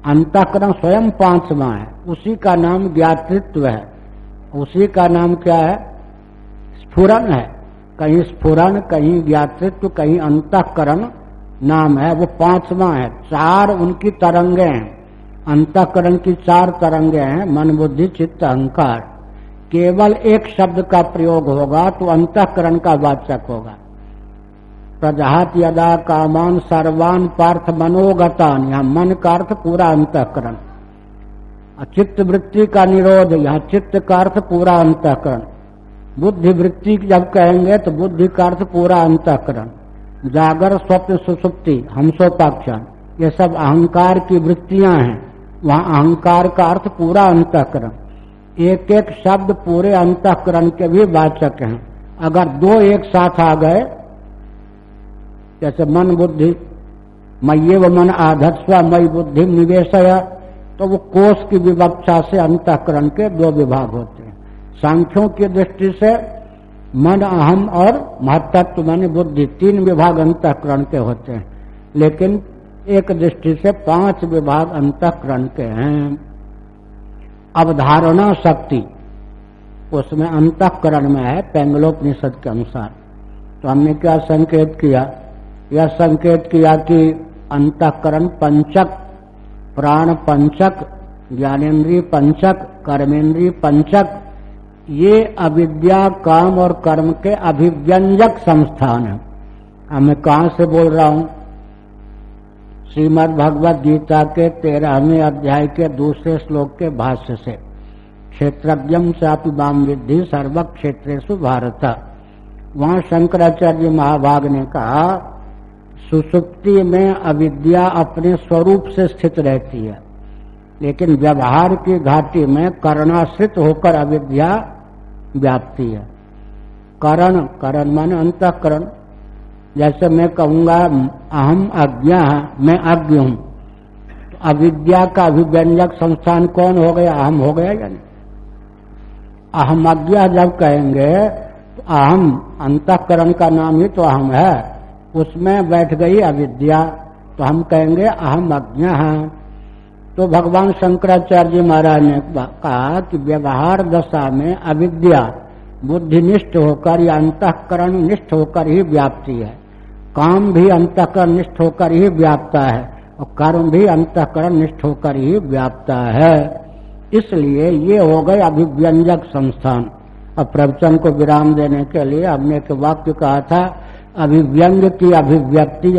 अंतकरण स्वयं पांचवा है। उसी का नाम ज्ञातृत्व है। उसी का नाम क्या है? स्फुरन है। कहीं स्फुरन, कहीं ज्ञातृत्व, कहीं अंतकरण नाम है। वो पांचवा है। चार उनकी तरंगे हैं। अंतकरण की चार तरंगे हैं। मन, बुद्धि, चित्त, अहंकार। केवल एक शब्द का प्रयोग होगा तो अंतकरण का वाचक होगा। प्रजात यदा कामान सर्वान पार्थ मनोगतान यहाँ मन का अर्थ पूरा अंतकरण। चित्त वृत्ति का निरोध यहाँ चित्त का अर्थ पूरा अंतकरण। बुद्धि वृत्ति जब कहेंगे तो बुद्धि का अर्थ पूरा अंतकरण। जागर स्वप्न सुसुप्ति हमसोपाक्षण ये सब अहंकार की वृत्तियाँ हैं। वहाँ अहंकार का अर्थ पूरा अंतकरण। एक एक शब्द पूरे अंतकरण के भी वाचक हैं। अगर दो एक साथ आ गए जैसे मन बुद्धि मये व मन आधस्व मई बुद्धि निवेश तो वो कोष की विवक्षा से अंतकरण के दो विभाग होते हैं। सांख्यों की दृष्टि से मन अहम और महत्व मन बुद्धि तीन विभाग अंतकरण के होते हैं। लेकिन एक दृष्टि से पाँच विभाग अंतकरण के हैं। अवधारणा शक्ति, उसमें अंतकरण में है पेंगलोपनिषद के अनुसार। तो हमने क्या संकेत किया? यह संकेत किया कि अंतकरण पंचक, प्राण पंचक, ज्ञानेन्द्रीय पंचक कर्मेंद्रीय पंचक, ये अविद्या, काम और कर्म के अभिव्यंजक संस्थान है। मैं कहा से बोल रहा हूँ? श्रीमद भगवद गीता के तेरहवें अध्याय के दूसरे श्लोक के भाष्य से क्षेत्रज्ञम चापि विद्धि सर्व क्षेत्र भारत। वहाँ शंकराचार्य महाभाग ने कहा सुसुप्ति में अविद्या अपने स्वरूप से स्थित रहती है। लेकिन व्यवहार की घाटी में करणाश्रित होकर अविद्या व्याप्ति है। करण करण माने अंतकरण। जैसे मैं कहूँगा, अहम अज्ञा मैं अज्ञ हूँ। तो अविद्या का अभिव्यंजक संस्थान कौन हो गया? अहम हो गया या नहीं अहम अज्ञा जब कहेंगे तो अहम, अंतकरण का नाम ही तो अहम है। उसमें बैठ गई अविद्या। तो हम कहेंगे, अहम अज्ञा तो भगवान शंकराचार्य महाराज ने कहा कि व्यवहार दशा में अविद्या बुद्धिनिष्ठ होकर या अंतकरण निष्ठ होकर ही व्याप्ति है। काम भी अंतकरण निष्ठ होकर ही व्याप्ता है और कर्म भी अंतकरण निष्ठ होकर ही व्याप्ता है। इसलिए ये हो गए अभिव्यंजक संस्थान। अब प्रवचन को विराम देने के लिए हमने एक वाक्य कहा था अभिव्यंग की अभिव्यक्ति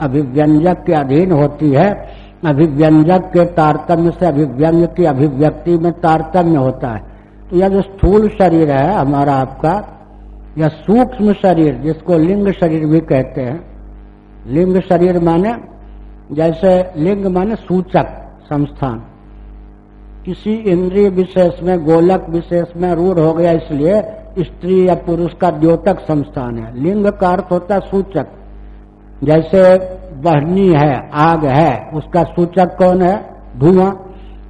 अभिव्यंजक के अधीन होती है। अभिव्यंजक के तारतम्य से अभिव्यंग की अभिव्यक्ति में तारतम्य होता है। तो यह जो स्थूल शरीर है हमारा आपका, यह सूक्ष्म शरीर, जिसको लिंग शरीर भी कहते हैं। लिंग शरीर माने, जैसे लिंग माने सूचक संस्थान। किसी इंद्रिय विशेष में, गोलक विशेष में रूढ़ हो गया इसलिए स्त्री या पुरुष का द्योतक संस्थान है। लिंग का अर्थ होता है सूचक। जैसे बहनी है, आग है, उसका सूचक कौन है? धुआँ।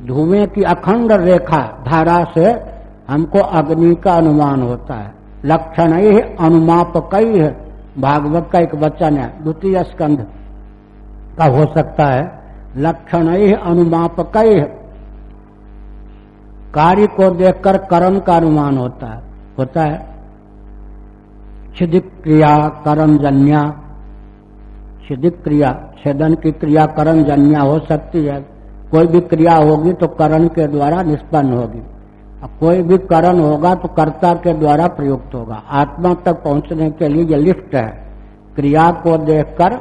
धुएँ की अखंड रेखा, धारा से हमको अग्नि का अनुमान होता है। लक्षण ही अनुमापक है भागवत का एक वचन है, द्वितीय स्कंध का हो सकता है। लक्षण ही अनुमाप अनुमापक कार्य को देखकर कर्म का अनुमान होता है। होता है। छिदिक क्रिया कर्म जन्या। छिदिक क्रिया छेदन की क्रिया करण जन्या हो सकती है। कोई भी क्रिया होगी तो करण के द्वारा निष्पन्न होगी। अब कोई भी करण होगा तो कर्ता के द्वारा प्रयुक्त होगा। आत्मा तक पहुँचने के लिए ये लिफ्ट है। क्रिया को देखकर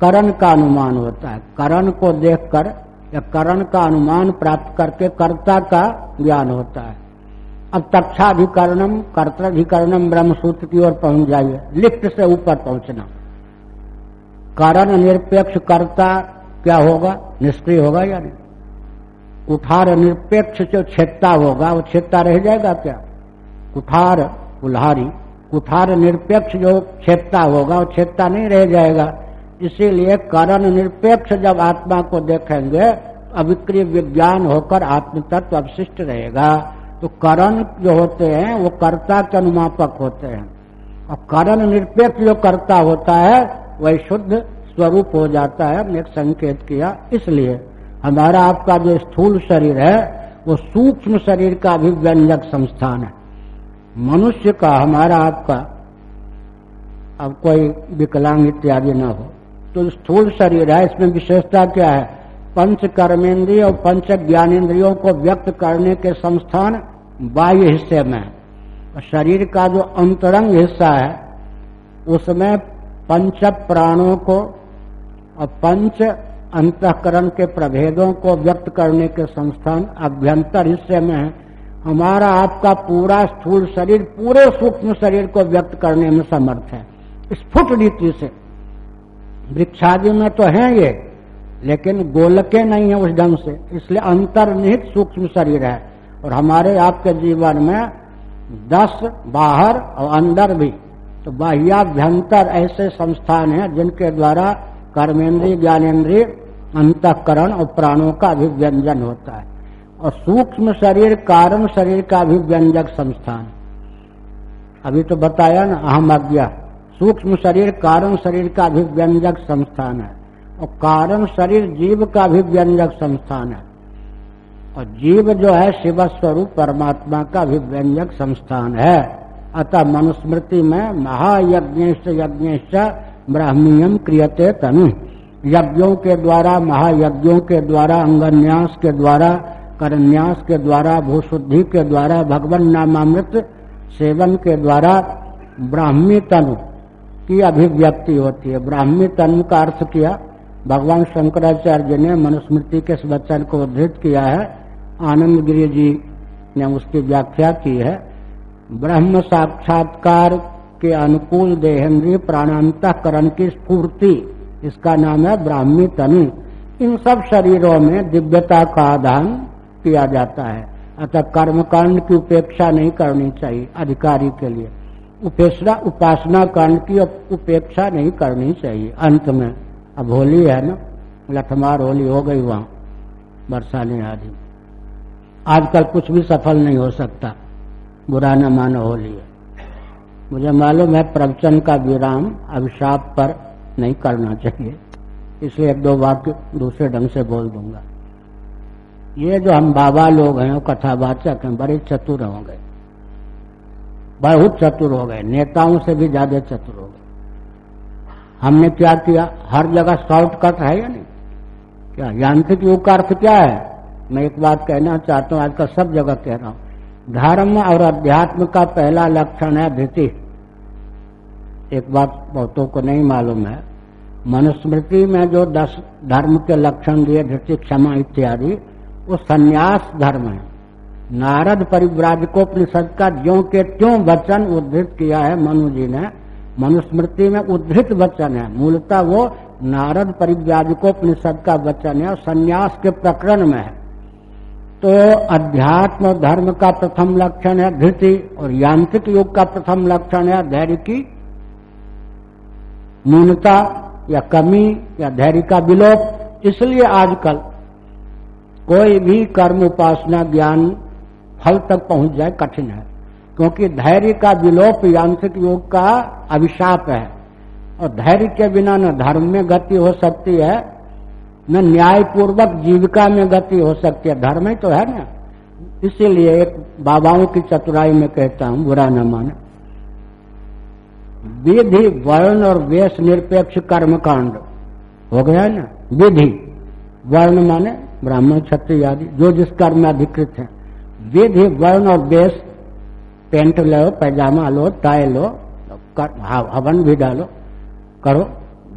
करण का अनुमान होता है। करण को देखकर या करण का अनुमान प्राप्त करके कर्ता का ज्ञान होता है। अब तक्षाधिकरणम कर्ताधिकरणम ब्रह्म सूत्र की ओर पहुँच जाइए। लिफ्ट से ऊपर पहुँचना। कारण निरपेक्ष कर्ता क्या होगा? निष्क्रिय होगा या नहीं? कुठार निरपेक्ष जो छेत्ता होगा, वो छेत्ता रह जाएगा क्या? कुठार कुल्हारी कुठार निरपेक्ष जो छेत्ता होगा, वो छेत्ता नहीं रह जाएगा। इसीलिए कारण निरपेक्ष जब आत्मा को देखेंगे अविक्रिय विज्ञान होकर आत्म तत्व अवशिष्ट रहेगा। तो करण जो होते हैं, वो कर्ता के अनुमापक होते हैं। और करण निरपेक्ष जो कर्ता होता है, वह शुद्ध स्वरूप हो जाता है, हमने एक संकेत किया। इसलिए हमारा आपका जो स्थूल शरीर है, वो सूक्ष्म शरीर का भी व्यंजक संस्थान है। मनुष्य का, हमारा आपका, अब कोई विकलांग इत्यादि न हो। तो स्थूल शरीर है, इसमें विशेषता क्या है? पंच कर्मेंद्रिय और पंच ज्ञानेन्द्रियों को व्यक्त करने के संस्थान बाह्य हिस्से में शरीर का जो अंतरंग हिस्सा है, उसमें पंच प्राणों को और पंच अंतकरण के प्रभेदों को व्यक्त करने के संस्थान अभ्यंतर हिस्से में है। हमारा आपका पूरा स्थूल शरीर, पूरे सूक्ष्म शरीर को व्यक्त करने में समर्थ है। स्फुट रीति से। वृक्षादि में तो है ये। लेकिन गोलके नहीं है उस ढंग से, इसलिए अंतर्निहित सूक्ष्म शरीर है। और हमारे आपके जीवन में दस बाहर और अंदर भी तो बाह्याभ्यंतर ऐसे संस्थान हैं जिनके द्वारा कर्मेंद्रीय ज्ञानेन्द्रीय अंतकरण और प्राणों का भी व्यंजन होता है। और सूक्ष्म शरीर कारण शरीर का भी व्यंजक संस्थान। अभी तो बताया ना अहम आज्ञा सूक्ष्म शरीर कारण शरीर का भी व्यंजक संस्थान है। और कारण शरीर जीव का भी व्यंजक संस्थान है। और जीव जो है शिव स्वरूप परमात्मा का भी व्यंजक संस्थान है। अतः मनुस्मृति में महायज्ञ यज्ञ ब्राह्मीयम क्रियते तनु। यज्ञों के द्वारा, महायज्ञों के द्वारा, अंगन्यास के द्वारा करन्यास के द्वारा, भूशुद्धि के द्वारा, भगवान नामामृत सेवन के द्वारा ब्राह्मी तनु की अभिव्यक्ति होती है। ब्राह्मी तनु का अर्थ किया भगवान शंकराचार्य ने मनुस्मृति के इस वचन को उद्धृत किया है। आनंद गिरी जी ने उसकी व्याख्या की है। ब्रह्म साक्षात्कार के अनुकूल देहेंद्रीय प्राणांतकरण की स्फूर्ति, इसका नाम है ब्राह्मी तनु। इन सब शरीरों में दिव्यता का आधान किया जाता है। अतः कर्म कांड की उपेक्षा नहीं करनी चाहिए अधिकारी के लिए। उपेक्षा, उपासना कांड की उपेक्षा नहीं करनी चाहिए। अंत में अब होली है ना? लठमार होली हो गई वहाँ, बरसाने आदि। आजकल कुछ भी सफल नहीं हो सकता। बुरा न मानो होली है। मुझे मालूम है प्रवचन का विराम अभिशाप पर नहीं करना चाहिए। इसलिए एक दो वाक्य दूसरे ढंग से बोल दूँगा। ये जो हम बाबा लोग हैं, वो कथावाचक हैं, बड़े चतुर हो गए बहुत चतुर हो गए। नेताओं से भी ज़्यादा चतुर हो हमने क्या किया? हर जगह शॉर्टकट है या नहीं? क्या यांत्रिक युग का अर्थ क्या है? मैं एक बात कहना चाहता हूँ, आजकल सब जगह कह रहा हूँ। धर्म और अध्यात्म का पहला लक्षण है धृति एक बात बहुतों को नहीं मालूम है। मनुस्मृति में जो दस धर्म के लक्षण दिए धृति क्षमा इत्यादि, वो संन्यास धर्म है। नारद परिव्राजकोपनिषद का ज्यो के त्यों वचन उद्धृत किया है मनु जी ने। मनुस्मृति में उद्धृत वचन है। मूलतः वो नारद परिव्राजकोपनिषद का वचन है और संन्यास के प्रकरण में है। तो अध्यात्म धर्म का प्रथम लक्षण है धृति और यांत्रिक युग का प्रथम लक्षण है धैर्य की। न्यूनता या कमी या धैर्य का विलोप। इसलिए आजकल कोई भी कर्म उपासना ज्ञान फल तक पहुँच जाए कठिन है। क्योंकि धैर्य का विलोप यांत्रिक योग का अभिशाप है। और धैर्य के बिना न धर्म में गति हो सकती है, न न्यायपूर्वक जीविका में गति हो सकती है। धर्म ही तो है ना। इसीलिए एक बाबाओं की चतुराई में कहता हूँ, बुरा न माने। विधि, वर्ण और वेश निरपेक्ष कर्म कांड हो गया ना? विधि। वर्ण माने ब्राह्मण, क्षत्रिय आदि, जो जिस कर्म में अधिकृत है। विधि, वर्ण और वेश पेंट लो पैजामा लो, टाई लो हवन भी डालो, करो।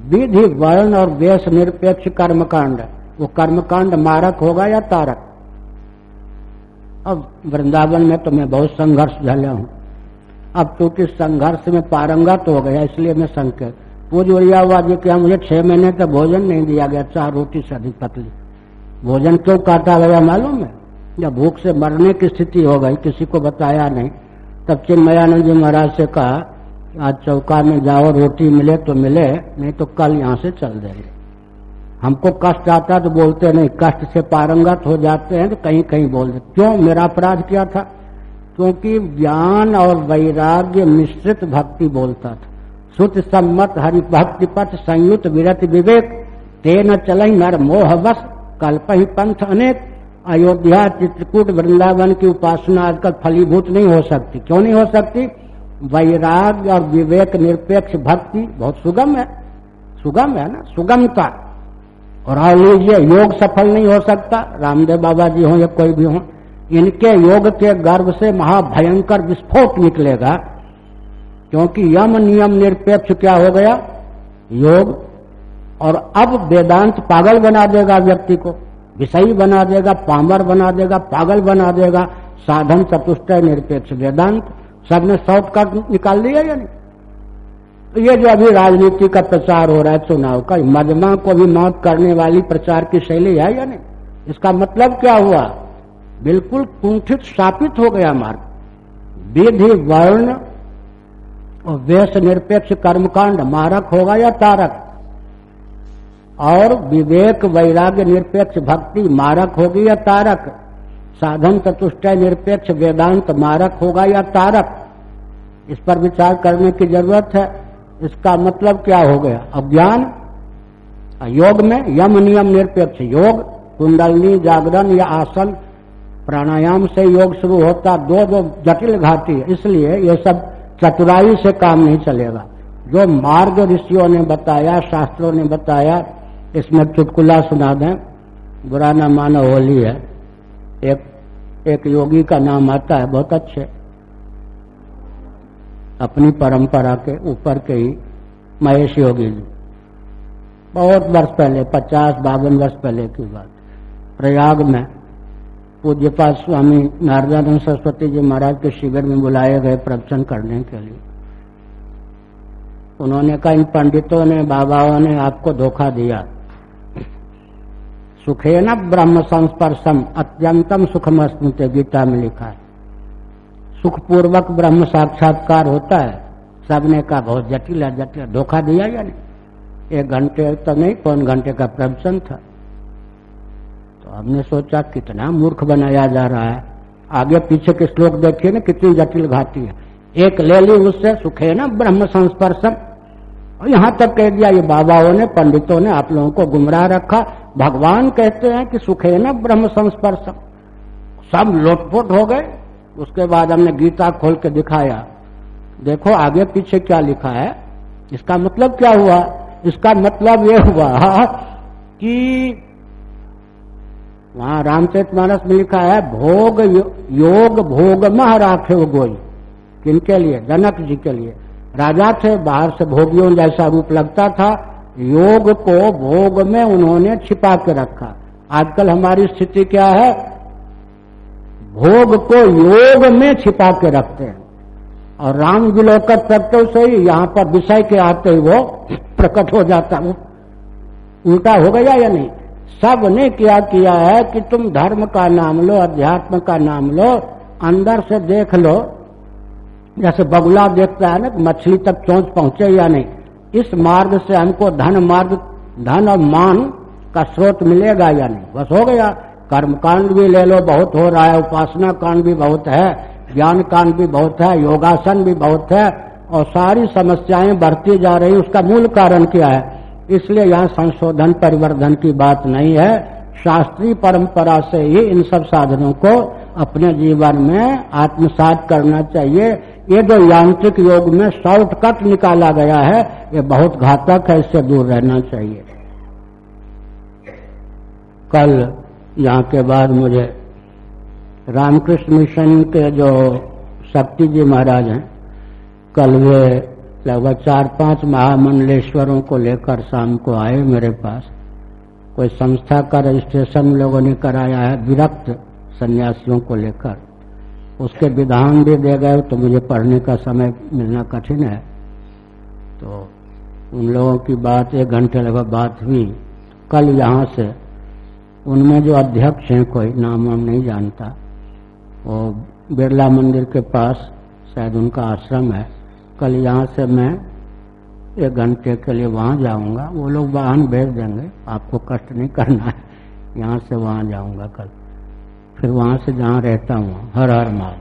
विधि, वर्ण और वेश निरपेक्ष कर्मकांड। वो कर्मकांड मारक होगा या तारक? अब वृंदावन में तो मैं बहुत संघर्ष झेला हूँ। अब क्योंकि संघर्ष में पारंगत हो गया, इसलिए मैं संकेत। पूज हुआ जी क्या, मुझे छह महीने तक भोजन नहीं दिया गया, चार रोटी से अधिक पतली। भोजन क्यों काटा गया, मालूम है? जब भूख से मरने की स्थिति हो गई, किसी को बताया नहीं। तब चिन्मयानंद जी महाराज से कहा, आज चौका में जाओ, रोटी मिले तो मिले, नहीं तो कल यहाँ से चल देंगे। हमको कष्ट आता तो बोलते नहीं, कष्ट से पारंगत हो जाते हैं तो कहीं कहीं बोल दे। क्यों? मेरा अपराध क्या था। क्योंकि ज्ञान और वैराग्य मिश्रित भक्ति बोलता था। सुत सम्मत हरि भक्ति पथ संयुक्त विरत विवेक, तेन चल नर मोह बस कल्प ही पंथ अनेक। अयोध्या चित्रकूट वृंदावन की उपासना आजकल फलीभूत नहीं हो सकती। क्यों नहीं हो सकती? वैराग्य और विवेक निरपेक्ष भक्ति बहुत सुगम है। सुगम है ना? सुगमता। और आ लीजिए, योग सफल नहीं हो सकता। रामदेव बाबा जी हो या कोई भी हो, इनके योग के गर्भ से महाभयंकर विस्फोट निकलेगा। क्योंकि यम नियम निरपेक्ष क्या हो गया? योग। और अब वेदांत पागल बना देगा व्यक्ति को। विषयी बना देगा, पामर बना देगा, पागल बना देगा। साधन चतुष्ट निरपेक्ष वेदांत। सबने शॉर्टकट निकाल दिया या नहीं? तो ये जो अभी राजनीति का प्रचार हो रहा है, चुनाव का मजमा को भी मौत करने वाली प्रचार की शैली है या नहीं? इसका मतलब क्या हुआ? बिल्कुल कुंठित स्थापित हो गया मार्ग। विधि, वर्ण और वेश, निरपेक्ष कर्मकांड, मारक होगा या तारक? और विवेक वैराग्य निरपेक्ष भक्ति मारक होगी या तारक? साधन चतुष्ट निरपेक्ष वेदांत मारक होगा या तारक? इस पर विचार करने की ज़रूरत है। इसका मतलब क्या हो गया? अज्ञान? योग में यम नियम निरपेक्ष योग, कुंडलनी, जागरण या आसन। प्राणायाम से योग शुरू होता, दो दो जटिल घाटी इसलिए ये सब चतुराई से काम नहीं चलेगा। जो मार्ग ऋषियों ने बताया, शास्त्रों ने बताया इसमें चुटकुला सुना दें। बुरा न मानो होली है। एक एक योगी का नाम आता है, बहुत अच्छे। अपनी परंपरा के ऊपर के ही महेश योगी जी। बहुत वर्ष पहले, पचास बावन वर्ष पहले की बात। प्रयाग में पूज्यपात स्वामी नारदानंद सरस्वती जी महाराज के शिविर में बुलाए गए प्रवचन करने के लिए। उन्होंने कहा, इन पंडितों ने, बाबाओं ने आपको धोखा दिया। सुखे न ब्रह्म संस्पर्शम। अत्यंतम सुखम स्मृति गीता में लिखा है। सुखपूर्वक ब्रह्म साक्षात्कार होता है। सबने कहा, बहुत जटिल है, जटिल धोखा दिया या नहीं? एक घंटे तो नहीं, पौन घंटे का प्रवचन था। तो हमने सोचा, कितना मूर्ख बनाया जा रहा है। आगे पीछे के श्लोक देखिए ना, कितनी जटिल घाटी है। एक ले ली उससे सुखे ना ब्रह्म संस्पर्शन और यहाँ तक कह दिया, ये बाबाओं ने, पंडितों ने, आप लोगों को गुमराह रखा। भगवान कहते हैं कि सुखे न ब्रह्म संस्पर्शम सब लोटपोट हो गए। उसके बाद हमने गीता खोल के दिखाया। देखो, आगे पीछे क्या लिखा है? इसका मतलब क्या हुआ? इसका मतलब ये हुआ कि वहाँ रामचरित मानस में लिखा है, भोग योग भोग मह राखे गोई। किनके लिए? जनक जी के लिए। राजा थे, बाहर से भोगियों जैसा रूप लगता था। योग को भोग में उन्होंने छिपा के रखा। आजकल हमारी स्थिति क्या है? भोग को योग में छिपा के रखते हैं। और राम विलोकत से ही यहाँ पर विषय के आते ही वो प्रकट हो जाता है। उल्टा हो गया या नहीं? सबने क्या किया है कि तुम धर्म का नाम लो, अध्यात्म का नाम लो, अंदर से देख लो। जैसे बगुला देखता है ना मछली तक चौंच पहुँचे या नहीं? इस मार्ग से हमको धन मार्ग, धन और मान का स्रोत मिलेगा या नहीं? बस हो गया। कर्म कांड भी ले लो, बहुत हो रहा है। उपासना कांड भी बहुत है। ज्ञान कांड भी बहुत है। योगासन भी बहुत है। और सारी समस्याएँ बढ़ती जा रही उसका मूल कारण क्या है? इसलिए यहाँ संशोधन परिवर्धन की बात नहीं है। शास्त्रीय परंपरा से ही इन सब साधनों को अपने जीवन में आत्मसात करना चाहिए। ये जो यांत्रिक योग में शॉर्टकट निकाला गया है, ये बहुत घातक है, इससे दूर रहना चाहिए। कल यहाँ के बाद मुझे रामकृष्ण मिशन के जो शक्ति जी महाराज हैं, कल वे लगभग चार पाँच महामंडलेश्वरों को लेकर शाम को आए मेरे पास। कोई संस्था का रजिस्ट्रेशन लोगों ने कराया है, विरक्त सन्यासियों को लेकर। उसके विधान भी दे गए तो मुझे पढ़ने का समय मिलना कठिन है। तो उन लोगों की बात एक घंटे लगभग बात हुई। कल यहाँ से उनमें जो अध्यक्ष हैं, कोई नाम हम नहीं जानता। वो बिरला मंदिर के पास शायद उनका आश्रम है। कल यहाँ से मैं एक घंटे के लिए वहाँ जाऊँगा। वो लोग वाहन भेज देंगे। आपको कष्ट नहीं करना है। यहाँ से वहाँ जाऊँगा कल। फिर वहाँ से जहाँ रहता हूँ हर हर माल